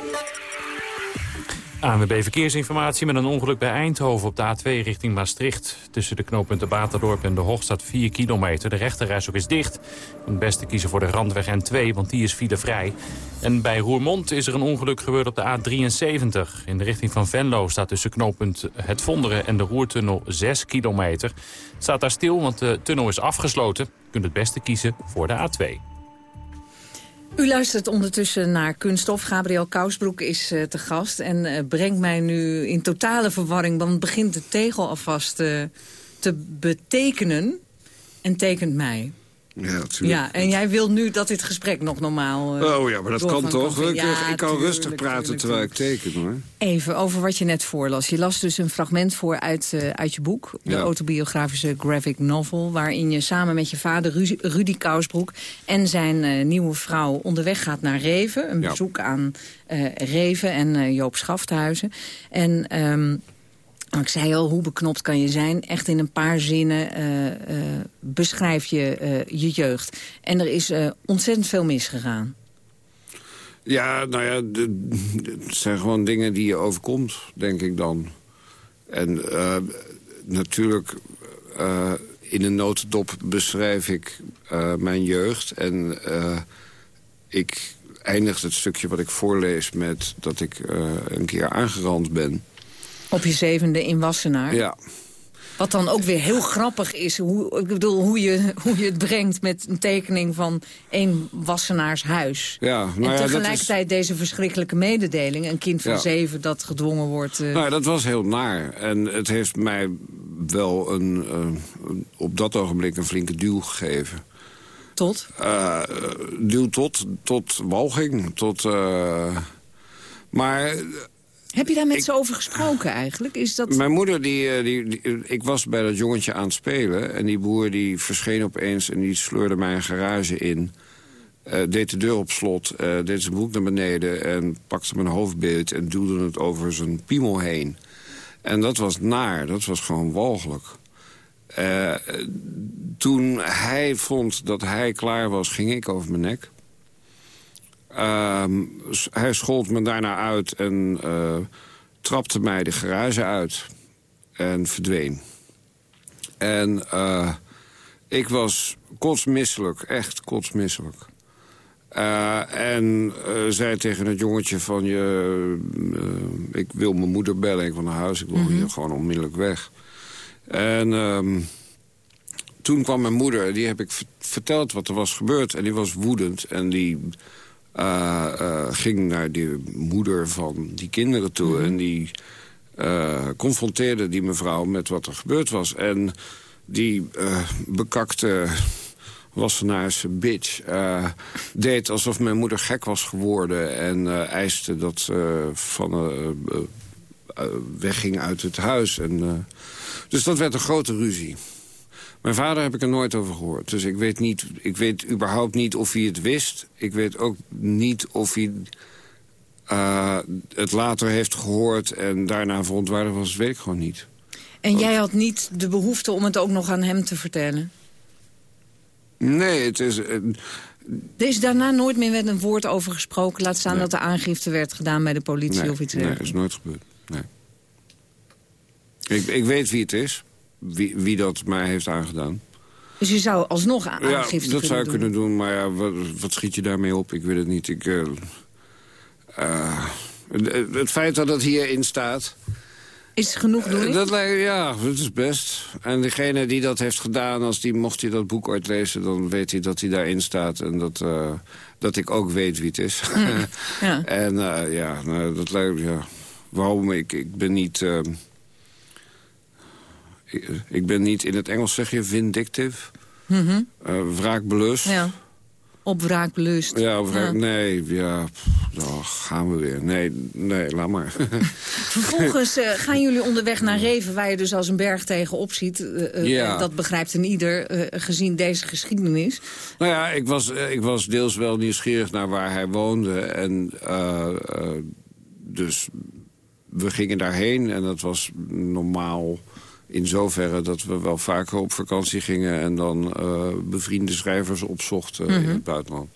ANWB Verkeersinformatie met een ongeluk bij Eindhoven op de A2 richting Maastricht. Tussen de knooppunten Baterdorp en De Hoog staat 4 kilometer. De rechterreis is dicht. Het beste kiezen voor de Randweg N2, want die is filevrij. En bij Roermond is er een ongeluk gebeurd op de A73. In de richting van Venlo staat tussen knooppunt Het Vonderen en de Roertunnel 6 kilometer. Het staat daar stil, want de tunnel is afgesloten. Je kunt het beste kiezen voor de A2. U luistert ondertussen naar Kunststof. Gabriel Kousbroek is uh, te gast en uh, brengt mij nu in totale verwarring... want begint de tegel alvast uh, te betekenen en tekent mij. Ja, natuurlijk. Ja, en jij wil nu dat dit gesprek nog normaal... Uh, oh ja, maar dat kan toch? ik, ja, ik, kan tuurlijk, rustig praten tuurlijk, terwijl ik teken, hoor. Even over wat je net voorlas. Je las dus een fragment voor uit, uh, uit je boek. De ja. autobiografische graphic novel. Waarin je samen met je vader Rudy, Rudy Kousbroek... en zijn uh, nieuwe vrouw onderweg gaat naar Reven. Een ja. bezoek aan Reven en Joop Schafthuizen. En... Um, ik zei al, hoe beknopt kan je zijn? Echt in een paar zinnen uh, uh, beschrijf je uh, je jeugd. En er is ontzettend veel misgegaan. Ja, nou ja, het zijn gewoon dingen die je overkomt, denk ik dan. En natuurlijk, in een notendop beschrijf ik mijn jeugd. En ik eindig het stukje wat ik voorlees met dat ik een keer aangerand ben... Op je zevende in Wassenaar? Ja. Wat dan ook weer heel grappig is, hoe, ik bedoel, hoe je, hoe je het brengt met een tekening van één Wassenaars huis. Ja, nou en tegelijkertijd is... deze verschrikkelijke mededeling. Een kind van ja. zeven dat gedwongen wordt... Uh... Nou, dat was heel naar. En het heeft mij wel een, uh, op dat ogenblik een flinke duw gegeven. Tot? Uh, duw tot, tot walging, tot... maar heb je daar met ik, ze over gesproken eigenlijk? Is dat... Mijn moeder, die, die, die, ik was bij dat jongetje aan het spelen... en die boer die verscheen opeens en die sleurde mij een garage in... Uh, deed de deur op slot, uh, deed zijn broek naar beneden... en pakte mijn hoofdbeeld en duwde het over zijn piemel heen. En dat was naar, dat was gewoon walgelijk. Uh, toen hij vond dat hij klaar was, ging ik over mijn nek. Uh, hij schold me daarna uit en uh, trapte mij de garage uit. En verdween. En uh, ik was kotsmisselijk, echt kotsmisselijk. Uh, en zei tegen het jongetje van... Je, ik wil mijn moeder bellen, ik wil naar huis, ik wil mm -hmm. hier gewoon onmiddellijk weg. En um, toen kwam mijn moeder, die heb ik verteld wat er was gebeurd... en die was woedend en die uh, uh, ging naar de moeder van die kinderen toe. Mm -hmm. En die uh, confronteerde die mevrouw met wat er gebeurd was. En die bekakte Wassenaarse bitch. eh, deed alsof mijn moeder gek was geworden... en eh, eiste dat ze van, eh, eh, eh, wegging uit het huis. En, eh, dus dat werd een grote ruzie. Mijn vader heb ik er nooit over gehoord. Dus ik weet, niet, ik weet überhaupt niet of hij het wist. Ik weet ook niet of hij eh, het later heeft gehoord... en daarna verontwaardigd was, dat weet ik gewoon niet. En jij had niet de behoefte om het ook nog aan hem te vertellen? Nee, het is... Er is daarna nooit meer met een woord over gesproken. Laat staan dat de aangifte werd gedaan bij de politie nee, of iets nee, dat dergelijks. is nooit gebeurd. Nee. Ik, ik weet wie het is. Wie, wie dat mij heeft aangedaan. Dus je zou alsnog a- Ja, aangifte dat kunnen zou ik doen. kunnen doen. Maar ja, wat, wat schiet je daarmee op? Ik weet het niet. Ik, eh, eh, het, feit dat het hierin staat... Is genoeg doen? Eh, dat lijkt, ja, dat is best. En degene die dat heeft gedaan, als die, mocht hij dat boek ooit lezen... dan weet hij dat hij daarin staat en dat, dat ik ook weet wie het is. Ja. en ja, nou, dat lijkt... Ja, waarom? Ik, ik ben niet... ehm, ik, ben niet, in het Engels zeg je vindictive, eh wraakbelust. Ja. Op wraakbelust. Ja, wraak, Ja. nee, ja, nou, gaan we weer. Nee, nee, laat maar. Vervolgens eh, gaan jullie onderweg naar Reven, waar je dus als een berg tegenop ziet. Eh, eh, Ja. Dat begrijpt een ieder, eh, gezien deze geschiedenis. Nou ja, ik was, eh, ik was deels wel nieuwsgierig naar waar hij woonde. En eh, eh, dus we gingen daarheen en dat was normaal in zoverre dat we wel vaker op vakantie gingen... en dan eh, bevriende schrijvers opzochten in Mhm. het buitenland.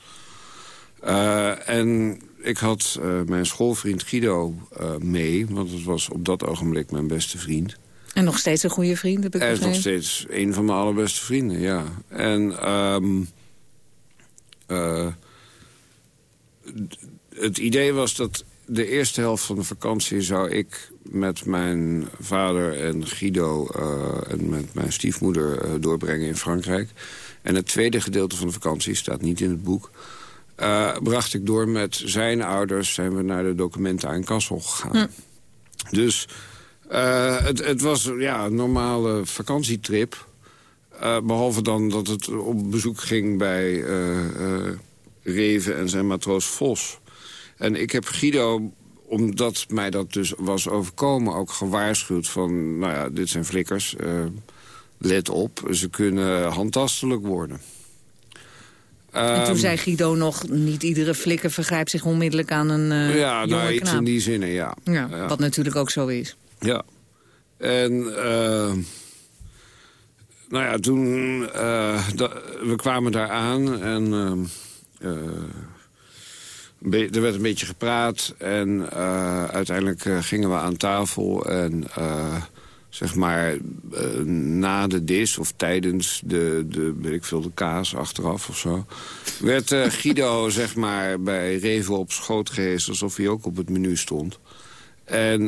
Eh, en ik had eh, mijn schoolvriend Guido mee, want het was op dat ogenblik mijn beste vriend. En nog steeds een goede vriend, heb ik Hij is nog steeds een van mijn allerbeste vrienden, ja. En ehm, eh, het idee was dat de eerste helft van de vakantie... zou ik met mijn vader en Guido eh, en met mijn stiefmoeder eh, doorbrengen in Frankrijk. En het tweede gedeelte van de vakantie, staat niet in het boek... eh, bracht ik door met zijn ouders, zijn we naar de documenten aan Kassel gegaan. Dus eh, het, het was ja, een normale vakantietrip. Eh, behalve dan dat het op bezoek ging bij Reven en zijn matroos Vos. En ik heb Guido, omdat mij dat dus was overkomen... ook gewaarschuwd van, nou ja, dit zijn flikkers. eh, let op, ze kunnen handtastelijk worden. En toen Ehm, zei Guido nog, niet iedere flikker vergrijpt zich onmiddellijk aan een eh ja, nou, iets in die zinnen, ja. Ja, Ja. Wat natuurlijk ook zo is. Ja. En eh, nou ja, toen... we kwamen daar aan en... ehm, eh, een be- er werd een beetje gepraat en eh, uiteindelijk eh, gingen we aan tafel. En eh, zeg maar na de dis of tijdens de, de, weet ik veel, de kaas achteraf of zo... werd Guido zeg maar bij Revo op schoot gehezen alsof hij ook op het menu stond. En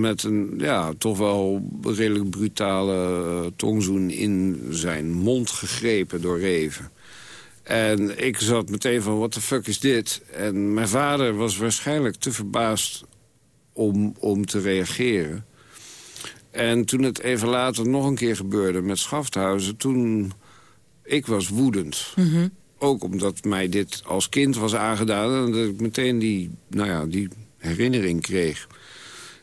met een ja, toch wel redelijk brutale tongzoen in zijn mond gegrepen door Reven. En ik zat meteen van, what the fuck is dit? En mijn vader was waarschijnlijk te verbaasd om, om te reageren. En toen het even later nog een keer gebeurde met Schafthuizen... toen, ik was woedend. Ook omdat mij dit als kind was aangedaan... en dat ik meteen die, nou ja, die herinnering kreeg.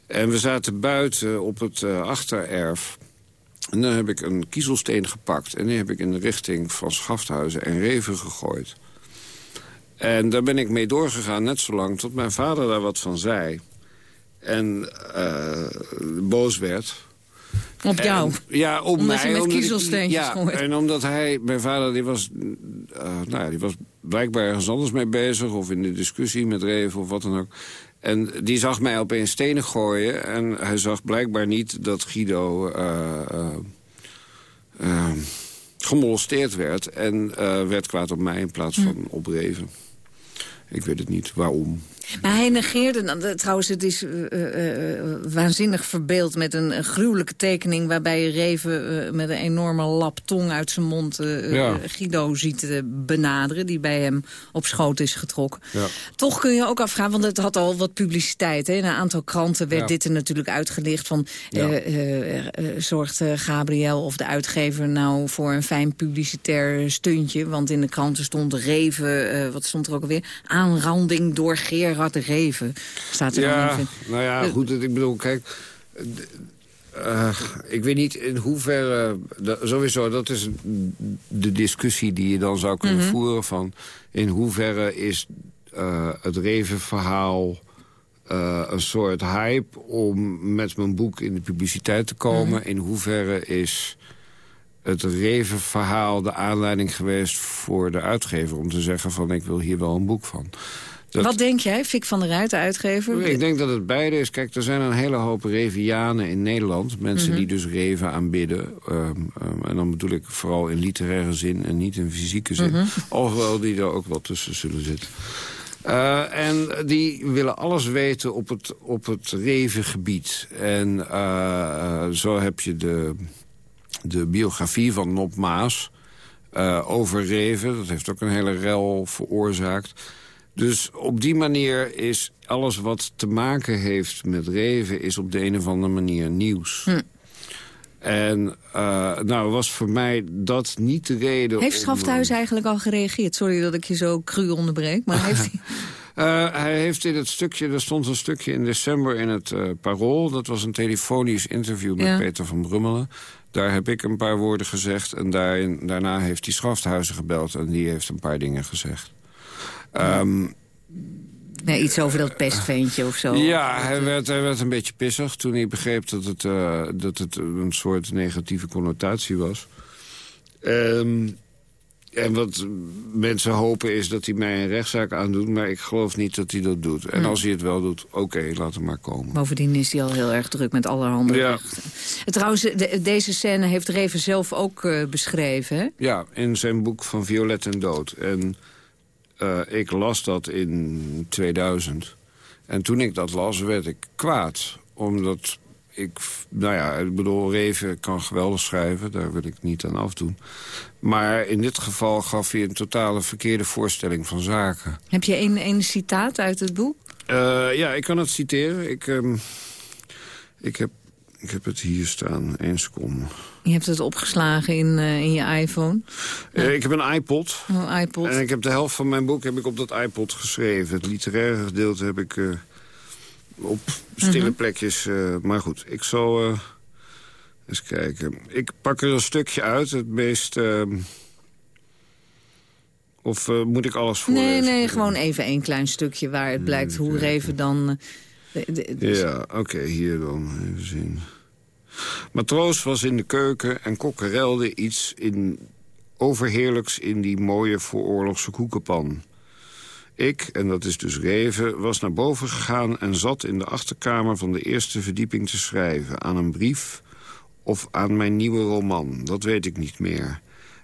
En we zaten buiten op het eh, achtererf... En dan heb ik een kiezelsteen gepakt... en die heb ik in de richting van Schafthuizen en Reven gegooid. En daar ben ik mee doorgegaan, net zolang tot mijn vader daar wat van zei. En eh, boos werd. Op jou? En- ja, op Omdat mij. je met kiezelsteentjes ja, gooit. En omdat hij, mijn vader, die was, eh, nou ja, die was blijkbaar ergens anders mee bezig... of in de discussie met Reven of wat dan ook. En die zag mij opeens stenen gooien... en hij zag blijkbaar niet dat Guido eh, eh, eh, gemolesteerd werd... en werd kwaad op mij in plaats van op Reven. Ik weet het niet waarom. Maar hij negeerde, trouwens het is eh, eh, eh, waanzinnig verbeeld... met een, een gruwelijke tekening waarbij je Reven met een enorme lap tong uit zijn mond... Ja. Guido ziet benaderen, die bij hem op schoot is getrokken. Ja. Toch kun je ook afvragen, want het had al wat publiciteit. Hè? In een aantal kranten werd Ja. dit er natuurlijk uitgelicht van... Zorgt Gabriel of de uitgever nou voor een fijn publicitair stuntje? Want in de kranten stond Reven, wat stond er ook alweer? Aanranding door Gerard Reven. Staat er dan Ja, nou ja, Eh, goed, ik bedoel, kijk... eh, ik weet niet in hoeverre... sowieso, dat is de discussie die je dan zou kunnen Mhm. voeren... van in hoeverre is eh, het Reven-verhaal... een soort hype om met mijn boek in de publiciteit te komen. Mhm. In hoeverre is het Reven-verhaal de aanleiding geweest voor de uitgever... om te zeggen van ik wil hier wel een boek van. Dat- Wat denk jij, Fik van der de uitgever? ik denk dat het beide is. Kijk, er zijn een hele hoop Revianen in Nederland. Mensen Mhm. die dus Reven aanbidden. Ehm, ehm, en dan bedoel ik vooral in literaire zin en niet in fysieke zin. Mhm. Alhoewel die er ook wel tussen zullen zitten. Eh, en die willen alles weten op het, op het Revengebied. En eh, zo heb je de, de biografie van Nop Maas eh, over Reven. Dat heeft ook een hele rel veroorzaakt. Dus op die manier is alles wat te maken heeft met Reven... is op de een of andere manier nieuws. Hm. En uh, nou was voor mij dat niet de reden... Heeft om, Schafthuis eigenlijk al gereageerd? Sorry dat ik je zo cru onderbreek, maar heeft hij... Uh, hij heeft in het stukje, er stond een stukje in december in het uh, Parool. Dat was een telefonisch interview met Ja. Peter van Brummelen. Daar heb ik een paar woorden gezegd. En daarin, daarna heeft hij Schafthuizen gebeld en die heeft een paar dingen gezegd. Um, Nee, iets over dat pestveentje of zo. Ja, hij werd, hij werd een beetje pissig toen hij begreep dat het, uh, dat het een soort negatieve connotatie was. Um, en wat mensen hopen is dat hij mij een rechtszaak aandoet... maar ik geloof niet dat hij dat doet. En Hmm. als hij het wel doet, oké, laat hem maar komen. Bovendien is hij al heel erg druk met allerhande Ja. rechten. Trouwens, de- deze scène heeft Reven zelf ook eh, beschreven, hè? Ja, in zijn boek van Violet en Dood. En uh, ik las dat in 2000. En toen ik dat las, werd ik kwaad. Omdat ik, nou ja, ik bedoel, Reven kan geweldig schrijven. Daar wil ik niet aan afdoen. Maar in dit geval gaf hij een totale verkeerde voorstelling van zaken. Heb je een, een citaat uit het boek? Uh, ja, ik kan het citeren. Ik, um, ik, heb, ik heb het hier staan, één seconde. Je hebt het opgeslagen in, uh, in je iPhone. Uh, ik heb een iPod. Oh, iPod. En ik heb de helft van mijn boek heb ik op dat iPod geschreven. Het literaire gedeelte heb ik uh, op stille Mhm. plekjes. Uh, maar goed, ik zal eens kijken. Ik pak er een stukje uit, het meest... of moet ik alles voorlezen? Nee, nee, gewoon even een klein stukje waar het blijkt hoe Reven dan... eh, de- de- de- Ja, oké, okay, hier dan. Even zien. Matroos was in de keuken en kokkerelde iets in overheerlijks in die mooie vooroorlogse koekenpan. Ik, en dat is dus Reven, was naar boven gegaan... en zat in de achterkamer van de eerste verdieping te schrijven... aan een brief of aan mijn nieuwe roman. Dat weet ik niet meer.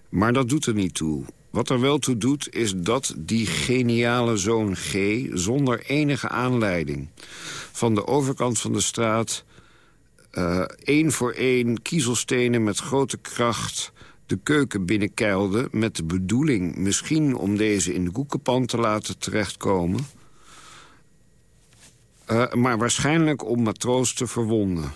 Maar dat doet er niet toe. Wat er wel toe doet, is dat die geniale zoon G... zonder enige aanleiding van de overkant van de straat... Uh, één voor één kiezelstenen met grote kracht de keuken binnenkeilde... met de bedoeling misschien om deze in de koekenpan te laten terechtkomen... Uh, maar waarschijnlijk om matroos te verwonden.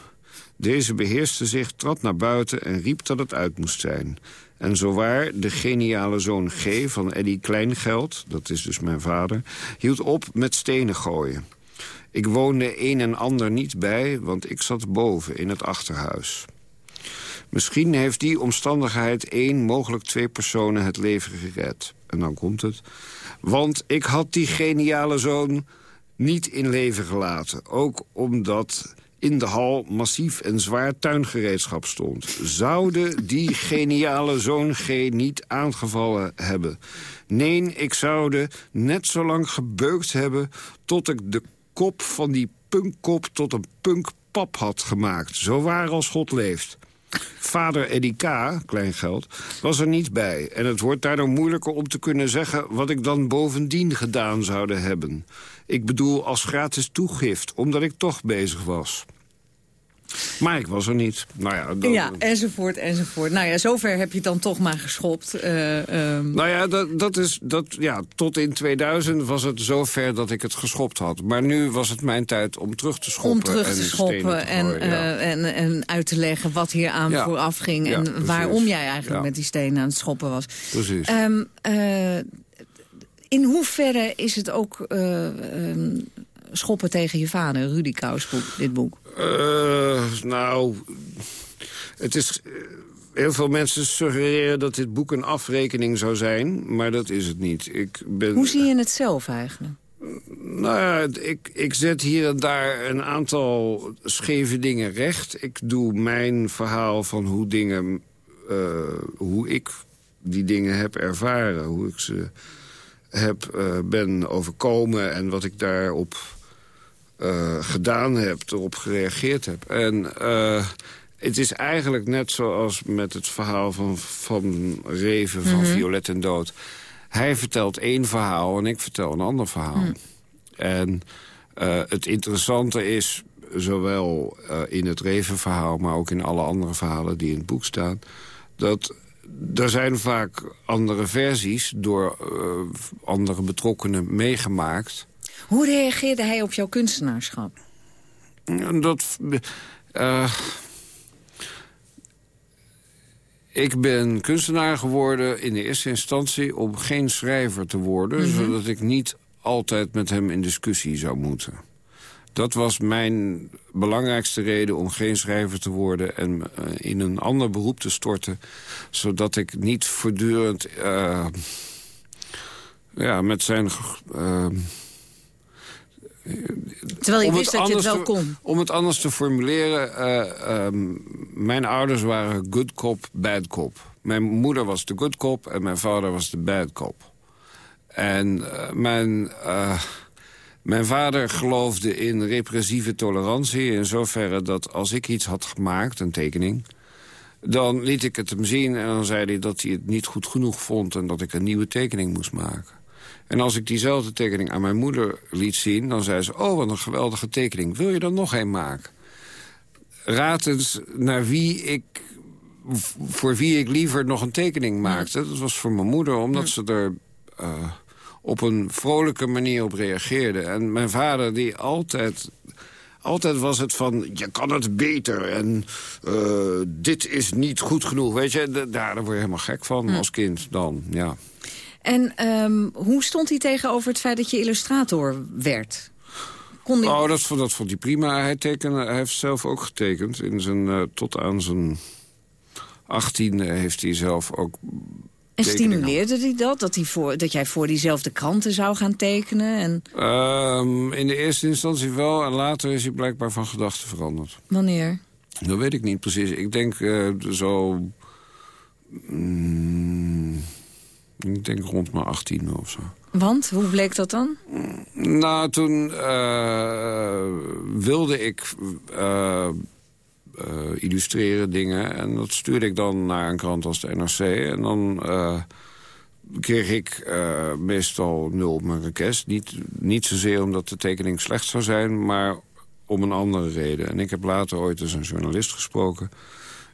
Deze beheerste zich, trad naar buiten en riep dat het uit moest zijn. En zowaar de geniale zoon G van Eddie Kleingeld... dat is dus mijn vader, hield op met stenen gooien. Ik woonde een en ander niet bij, want ik zat boven in het achterhuis. Misschien heeft die omstandigheid één, mogelijk twee personen het leven gered. En dan komt het. Want ik had die geniale zoon niet in leven gelaten. Ook omdat in de hal massief en zwaar tuingereedschap stond. Zoude die geniale zoon G niet aangevallen hebben? Nee, ik zoude net zo lang gebeukt hebben... tot ik de kop van die punkkop tot een punkpap had gemaakt. Zo waar als God leeft. Vader Eddie K., kleingeld, was er niet bij. En het wordt daardoor moeilijker om te kunnen zeggen... wat ik dan bovendien gedaan zou hebben. ik bedoel als gratis toegift, omdat ik toch bezig was. Maar ik was er niet. Nou ja, dan, Ja, enzovoort, enzovoort. Nou ja, zover heb je het dan toch maar geschopt. Eh, ehm, Nou ja, dat, dat is, dat, ja, tot in 2000 was het zover dat ik het geschopt had. Maar nu was het mijn tijd om terug te schoppen. om terug en te stenen schoppen en, gooien, ja. eh, en, en uit te leggen wat hier aan Ja. vooraf ging... En precies. waarom jij eigenlijk met die stenen aan het schoppen was. Precies. Ehm, eh, in hoeverre is het ook eh, ehm, schoppen tegen je vader, Rudy Kousboek, dit boek? Eh, nou, het is... eh, Heel veel mensen suggereren dat dit boek een afrekening zou zijn, maar dat is het niet. Ik ben, Hoe zie je het zelf eigenlijk? Nou ja, ik, ik zet hier en daar een aantal scheve dingen recht. Ik doe mijn verhaal van hoe dingen, eh, hoe ik die dingen heb ervaren, hoe ik ze heb, ben overkomen en wat ik daarop eh, gedaan heb, erop gereageerd heb. En eh, het is eigenlijk net zoals met het verhaal van, van Reven, van Mhm. Violet en Dood. Hij vertelt één verhaal en ik vertel een ander verhaal. En eh, het interessante is, zowel in het Reven-verhaal... maar ook in alle andere verhalen die in het boek staan... dat er zijn vaak andere versies door andere betrokkenen meegemaakt... Hoe reageerde hij op jouw kunstenaarschap? En Dat, eh, ik ben kunstenaar geworden in de eerste instantie om geen schrijver te worden... Mhm. zodat ik niet altijd met hem in discussie zou moeten. Dat was mijn belangrijkste reden om geen schrijver te worden... en eh, in een ander beroep te storten... zodat ik niet voortdurend eh, ja, met zijn... Terwijl je wist dat je het wel te- kon. Om het anders te formuleren, eh, ehm, mijn ouders waren good cop, bad cop. Mijn moeder was de good cop en mijn vader was de bad cop. En eh, mijn, eh, mijn vader geloofde in repressieve tolerantie... in zoverre dat als ik iets had gemaakt, een tekening... dan liet ik het hem zien en dan zei hij dat hij het niet goed genoeg vond... en dat ik een nieuwe tekening moest maken. En als ik diezelfde tekening aan mijn moeder liet zien... dan zei ze, oh, wat een geweldige tekening. Wil je er nog een maken? Raad eens naar wie ik, voor wie ik liever nog een tekening maakte. Dat was voor mijn moeder, omdat ze er eh, op een vrolijke manier op reageerde. En mijn vader, die altijd... Altijd was het van, je kan het beter en eh, dit is niet goed genoeg. Weet je, Da- daar word je helemaal gek van als kind dan, ja. En ehm, hoe stond hij tegenover het feit dat je illustrator werd? Kon. Oh, dat, vond- dat vond hij prima. Hij, tekende, hij heeft zelf ook getekend. In zijn, eh, tot aan zijn achttiende heeft hij zelf ook... En stimuleerde hij dat? Dat, hij voor, dat jij voor diezelfde kranten zou gaan tekenen? En Ehm, in de eerste instantie wel. En later is hij blijkbaar van gedachten veranderd. wanneer? Dat weet ik niet precies. Ik denk eh, zo... mm, ik denk rond mijn achttiende of zo. Want, hoe bleek dat dan? Nou, toen eh, wilde ik eh, eh, illustreren dingen. En dat stuurde ik dan naar een krant als de NRC. En dan kreeg ik meestal nul op mijn request. Niet, niet zozeer omdat de tekening slecht zou zijn, maar om een andere reden. En ik heb later ooit eens een journalist gesproken...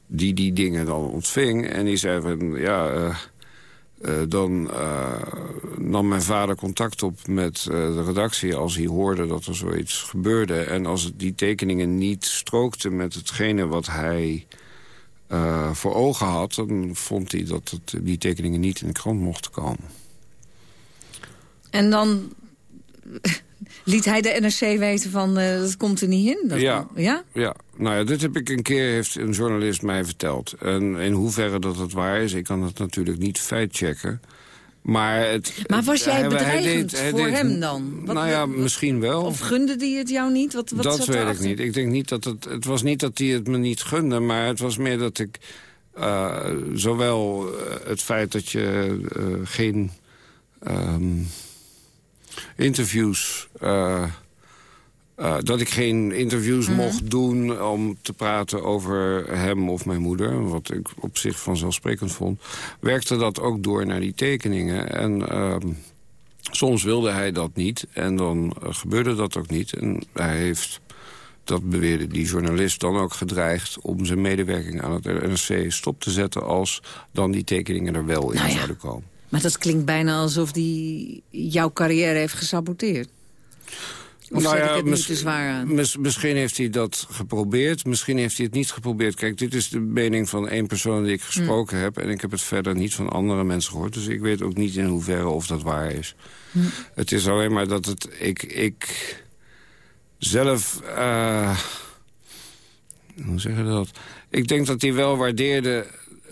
die die dingen dan ontving. En die zei van, ja... eh, dan eh, nam mijn vader contact op met eh, de redactie... als hij hoorde dat er zoiets gebeurde. En als die tekeningen niet strookten met hetgene wat hij voor ogen had... dan vond hij dat die tekeningen niet in de krant mochten komen. En dan liet hij de NRC weten van, eh, dat komt er niet in? Dat Ja. ja? Ja, nou ja, dit heb ik een keer, heeft een journalist mij verteld. En in hoeverre dat het waar is, ik kan het natuurlijk niet feitchecken. Maar, het, Maar was jij hij- hij bedreigend deed- hij voor deed- hem dan? Wat- nou ja, misschien wel. Of gunde die het jou niet? Wat, wat dat zat weet ik niet. Ik denk niet dat het... Het was niet dat hij het me niet gunde, maar het was meer dat ik... eh, zowel eh, het feit dat je eh, geen ehm, interviews... eh, eh, dat ik geen interviews Mhm. mocht doen om te praten over hem of mijn moeder... wat ik op zich vanzelfsprekend vond... werkte dat ook door naar die tekeningen. En ehm, Soms wilde hij dat niet en dan uh, gebeurde dat ook niet. En hij heeft, dat beweerde die journalist dan ook gedreigd... om zijn medewerking aan het NRC stop te zetten... als dan die tekeningen er wel in Nou ja. zouden komen. Maar dat klinkt bijna alsof die jouw carrière heeft gesaboteerd. Of Nou ja, ik het niet mis- te zwaar aan? mis- misschien heeft hij dat geprobeerd, misschien heeft hij het niet geprobeerd. Kijk, dit is de mening van één persoon die ik gesproken heb... en ik heb het verder niet van andere mensen gehoord. Dus ik weet ook niet in hoeverre of dat waar is. Het is alleen maar dat het... Ik, ik zelf... eh, hoe zeg je dat? Ik denk dat hij wel waardeerde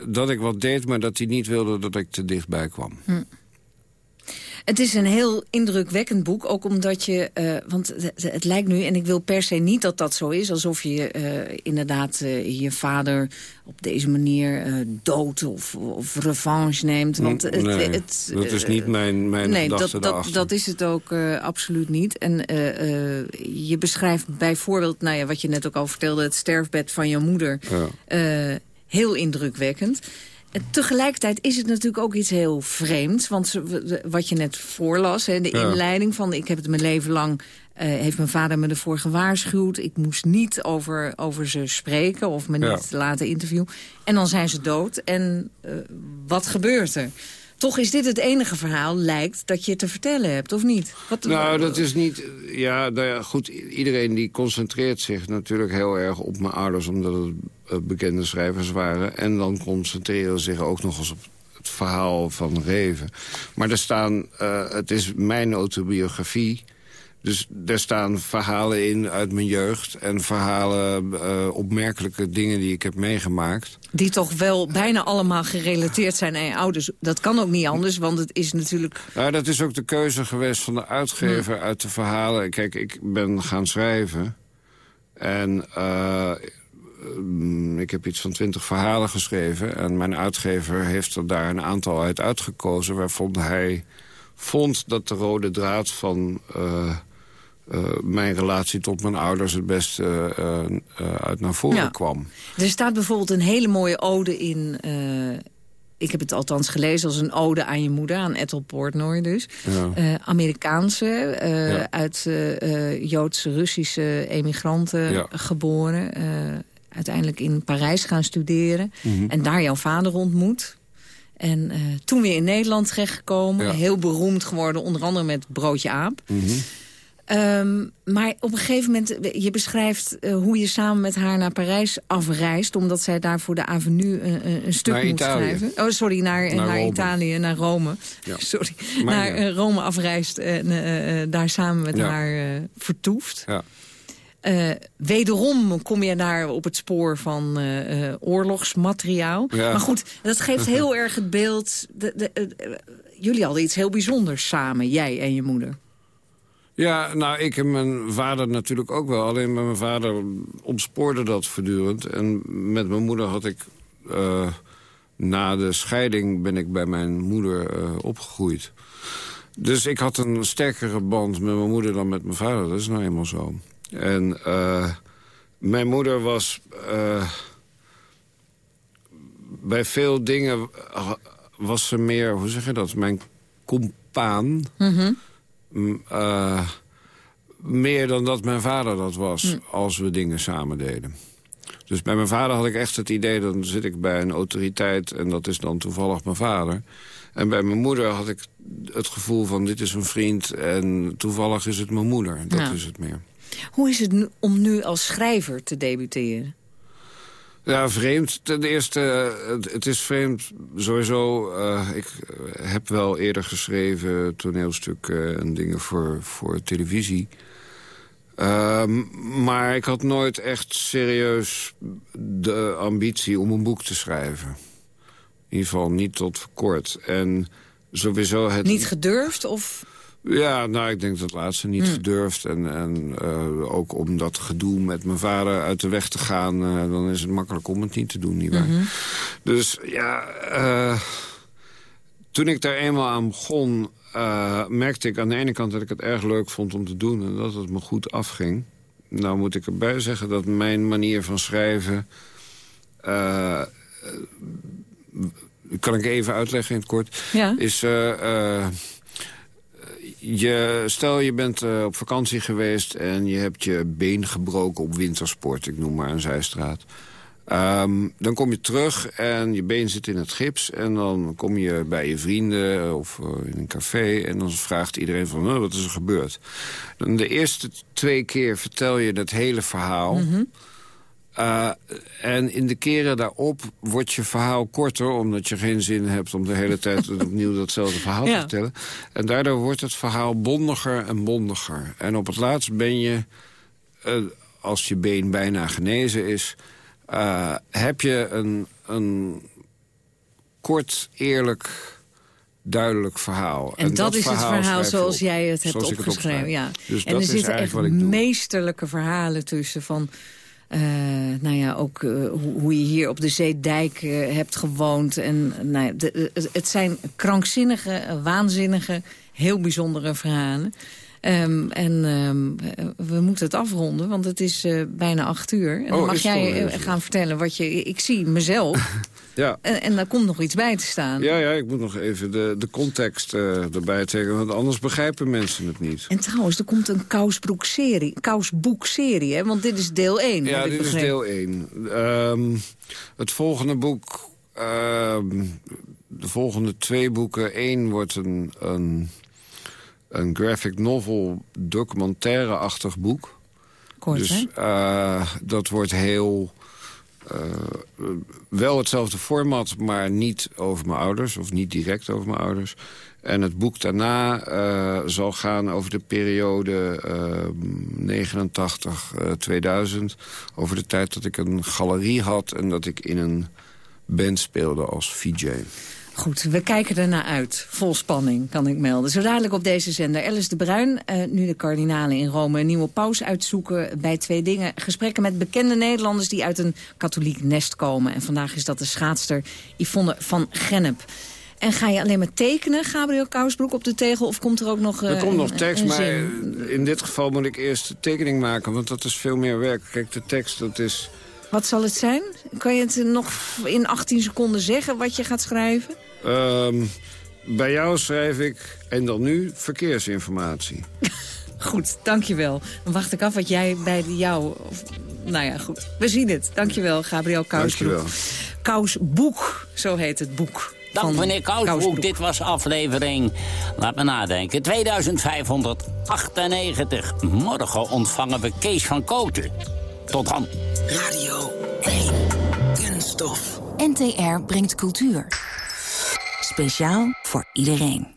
dat ik wat deed... maar dat hij niet wilde dat ik te dichtbij kwam. Het is een heel indrukwekkend boek, ook omdat je... eh, want het, het lijkt nu, en ik wil per se niet dat dat zo is... alsof je eh, inderdaad eh, je vader op deze manier doodt of, of revanche neemt. Want het, nee, het, dat is niet mijn, mijn nee, dat, dat, is het ook absoluut niet. En je beschrijft bijvoorbeeld, nou ja, wat je net ook al vertelde... het sterfbed van je moeder, Ja. Heel indrukwekkend. En tegelijkertijd is het natuurlijk ook iets heel vreemds. Want ze- wat je net voorlas, hè, de Ja. inleiding van... ik heb het mijn leven lang, eh, heeft mijn vader me ervoor gewaarschuwd. Ik moest niet over, over ze spreken of me Ja. niet laten interviewen. En dan zijn ze dood. En eh, wat gebeurt er? Toch is dit het enige verhaal, lijkt, dat je te vertellen hebt, of niet? Wat, Nou, dat is niet... Ja, nou ja, goed, iedereen die concentreert zich natuurlijk heel erg op mijn ouders... omdat het bekende schrijvers waren. En dan concentreren ze zich ook nog eens op het verhaal van Reven. Maar er staan... eh, het is mijn autobiografie... Dus er staan verhalen in uit mijn jeugd... en verhalen, eh, opmerkelijke dingen die ik heb meegemaakt. Die toch wel bijna allemaal gerelateerd zijn aan je ouders. Dat kan ook niet anders, want het is natuurlijk... Nou, dat is ook de keuze geweest van de uitgever uit de verhalen. Kijk, ik ben gaan schrijven. En eh, ik heb iets van twintig verhalen geschreven. En mijn uitgever heeft er daar een aantal uit uitgekozen... waarvan hij vond dat de rode draad van... eh, eh, mijn relatie tot mijn ouders het beste eh, uit naar voren Ja. kwam. Er staat bijvoorbeeld een hele mooie ode in... ik heb het althans gelezen als een ode aan je moeder, aan Ethel Portnoy dus. Ja. Amerikaanse, Ja. uit Joodse, Russische emigranten Ja. geboren. Uiteindelijk in Parijs gaan studeren. Mhm. En daar jouw vader ontmoet. En eh, toen weer in Nederland terechtgekomen. Ja. Heel beroemd geworden, onder andere met Broodje Aap. Mhm. Ehm, maar op een gegeven moment, eh, je beschrijft eh, hoe je samen met haar naar Parijs afreist... omdat zij daar voor de Avenue een, een- stuk Naar moet Italië. schrijven. Oh, sorry, naar, Naar. Italië, naar Rome. Ja. Sorry, Maar naar ja. Rome afreist en daar samen met haar vertoeft. Ja. Eh, wederom kom je daar op het spoor van eh, eh, oorlogsmateriaal. Ja. Maar goed, dat geeft heel erg het beeld... De, de, jullie hadden iets heel bijzonders samen, jij en je moeder. Ja, nou, ik en mijn vader natuurlijk ook wel. Alleen met mijn vader ontspoorde dat voortdurend. En met mijn moeder had ik... na de scheiding ben ik bij mijn moeder opgegroeid. Dus ik had een sterkere band met mijn moeder dan met mijn vader. Dat is nou eenmaal zo. En eh, mijn moeder was... eh, bij veel dingen was ze meer, hoe zeg je dat, mijn compaan... Mm, eh, meer dan dat mijn vader dat was Hm. als we dingen samen deden. Dus bij mijn vader had ik echt het idee, dan zit ik bij een autoriteit... en dat is dan toevallig mijn vader. En bij mijn moeder had ik het gevoel van, dit is een vriend... en toevallig is het mijn moeder. Dat Ja. is het meer. Hoe is het nu, om nu als schrijver te debuteren? Ja, vreemd. Ten eerste, eh, het, het is vreemd sowieso. eh, ik eh, heb wel eerder geschreven toneelstukken en dingen voor, voor televisie. Ehm, maar ik had nooit echt serieus de ambitie om een boek te schrijven. In ieder geval niet tot kort. En sowieso het... Niet gedurfd of... Ja, nou, ik denk dat laatste niet Hmm. gedurfd. En, en eh, ook om dat gedoe met mijn vader uit de weg te gaan... eh, dan is het makkelijk om het niet te doen, nietwaar? Mhm. Dus ja, eh, toen ik daar eenmaal aan begon... merkte ik aan de ene kant dat ik het erg leuk vond om te doen... en dat het me goed afging. Nou moet ik erbij zeggen dat mijn manier van schrijven... kan ik even uitleggen in het kort... Ja. is... eh, eh, je, stel je bent uh, op vakantie geweest en je hebt je been gebroken op wintersport. Ik noem maar een zijstraat. Um, dan kom je terug en je been zit in het gips. En dan kom je bij je vrienden of uh, in een café. En dan vraagt iedereen van, nou, wat is er gebeurd? Dan de eerste twee keer vertel je het hele verhaal. -hmm. Uh, en in de keren daarop wordt je verhaal korter... omdat je geen zin hebt om de hele tijd opnieuw datzelfde verhaal ja. te vertellen. En daardoor wordt het verhaal bondiger en bondiger. En op het laatst ben je, uh, als je been bijna genezen is... Uh, heb je een, een kort, eerlijk, duidelijk verhaal. En, en dat, dat, is het verhaal zoals jij het hebt opgeschreven. Het ja. Dus en er zitten echt meesterlijke verhalen tussen van... Uh, nou ja, ook uh, hoe, hoe, je hier op de Zeedijk uh, hebt gewoond. En, nou ja, de, het zijn krankzinnige, waanzinnige, heel bijzondere verhalen. Um, en um, we moeten het afronden, want het is bijna acht uur. En dan oh, mag jij gaan vertellen wat je... Ik zie mezelf. ja. En, en daar komt nog iets bij te staan. Ja, ja ik moet nog even de, de context uh, erbij tekenen, want anders begrijpen mensen het niet. En trouwens, er komt een kousboekserie, kousboekserie hè? want dit is deel 1. Ja, dit is deel 1. Um, het volgende boek... de volgende twee boeken. Eén wordt een... een een graphic novel documentaire-achtig boek. Kort, dus uh, dat wordt heel... Uh, wel hetzelfde format, maar niet over mijn ouders. Of niet direct over mijn ouders. En het boek daarna uh, zal gaan over de periode 89-2000. over de tijd dat ik een galerie had... en dat ik in een band speelde als VJ. Goed, we kijken ernaar uit. Vol spanning, kan ik melden. Zo dadelijk op deze zender. Alice de Bruin, uh, nu de kardinalen in Rome... een nieuwe paus uitzoeken bij twee dingen. Gesprekken met bekende Nederlanders die uit een katholiek nest komen. En vandaag is dat de schaatster Yvonne van Gennep. En ga je alleen maar tekenen, Gabriel Kousbroek, op de tegel? Of komt er ook nog uh, Er komt nog tekst, een, maar in dit geval moet ik eerst de tekening maken. Want dat is veel meer werk. Kijk, de tekst, dat is... Wat zal het zijn? Kan je het nog in 18 seconden zeggen wat je gaat schrijven? Um, bij jou schrijf ik, en dan nu, verkeersinformatie. goed, dankjewel. Dan wacht ik af wat jij bij jou... Of, nou ja, goed. We zien het. Dankjewel, Gabriel Kousbroek. Dankjewel. Kousboek, zo heet het boek. Dank meneer Kousbroek. Dit was aflevering, laat me nadenken, 2598. Morgen ontvangen we Kees van Koten. Tot dan. Radio 1. Kunststof. NTR brengt cultuur. Speciaal voor iedereen.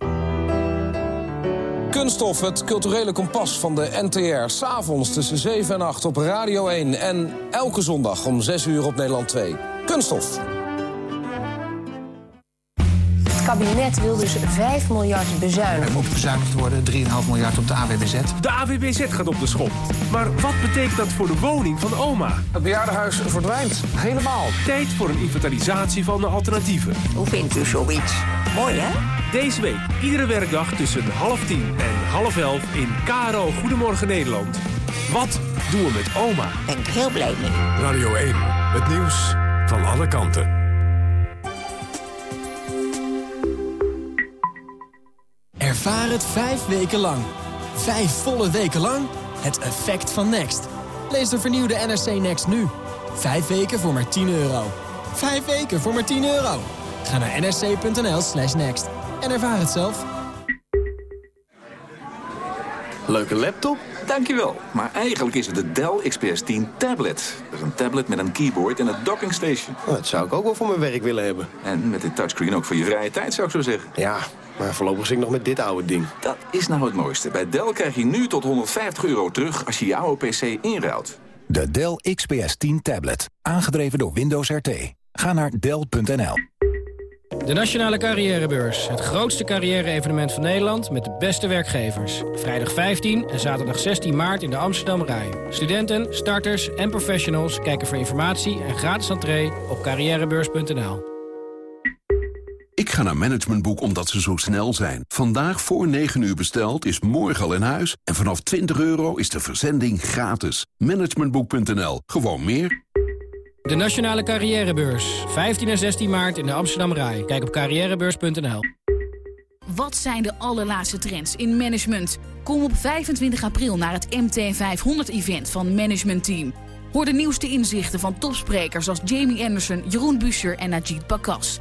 Kunststof, het culturele kompas van de NTR. S'avonds tussen 7 en 8 op Radio 1. En elke zondag om 6 uur op Nederland 2. Kunststof. Het kabinet wil dus 5 miljard bezuinigen. Er moet bezuinigd worden, 3,5 miljard op de AWBZ. De AWBZ gaat op de schop. Maar wat betekent dat voor de woning van oma? Het bejaardenhuis verdwijnt. Helemaal. Tijd voor een inventarisatie van de alternatieven. Hoe vindt u zoiets? Mooi, hè? Deze week, iedere werkdag tussen half tien en half elf in KRO Goedemorgen Nederland. Wat doen we met oma? Ben ik heel blij mee. Radio 1, het nieuws van alle kanten. Ervaar het vijf weken lang. Vijf volle weken lang het effect van Next. Lees de vernieuwde NRC Next nu. Vijf weken voor maar 10 euro. Vijf weken voor maar 10 euro. Ga naar nsc.nl slash next en ervaar het zelf. Leuke laptop? Dankjewel. Maar eigenlijk is het de Dell XPS 10 tablet. Dat is een tablet met een keyboard en een docking station. Oh, dat zou ik ook wel voor mijn werk willen hebben. En met dit touchscreen ook voor je vrije tijd, zou ik zo zeggen. Ja, maar voorlopig zit ik nog met dit oude ding. Dat is nou het mooiste. Bij Dell krijg je nu tot 150 euro terug als je je oude PC inruilt. De Dell XPS 10 tablet. Aangedreven door Windows RT. Ga naar Dell.nl. De Nationale Carrièrebeurs. Het grootste carrière-evenement van Nederland met de beste werkgevers. Vrijdag 15 en zaterdag 16 maart in de Amsterdam Rai. Studenten, starters en professionals kijken voor informatie en gratis entree op carrièrebeurs.nl. Ik ga naar Managementboek omdat ze zo snel zijn. Vandaag voor 9 uur besteld is morgen al in huis. En vanaf 20 euro is de verzending gratis. Managementboek.nl. Gewoon meer. De Nationale Carrièrebeurs. 15 en 16 maart in de Amsterdam Rai. Kijk op carrièrebeurs.nl. Wat zijn de allerlaatste trends in management? Kom op 25 april naar het MT500-event van Management Team. Hoor de nieuwste inzichten van topsprekers als Jamie Anderson, Jeroen Buescher en Najid Bakas.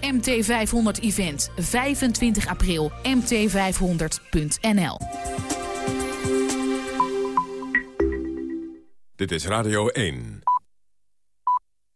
MT500 Event, 25 april, mt500.nl. Dit is Radio 1.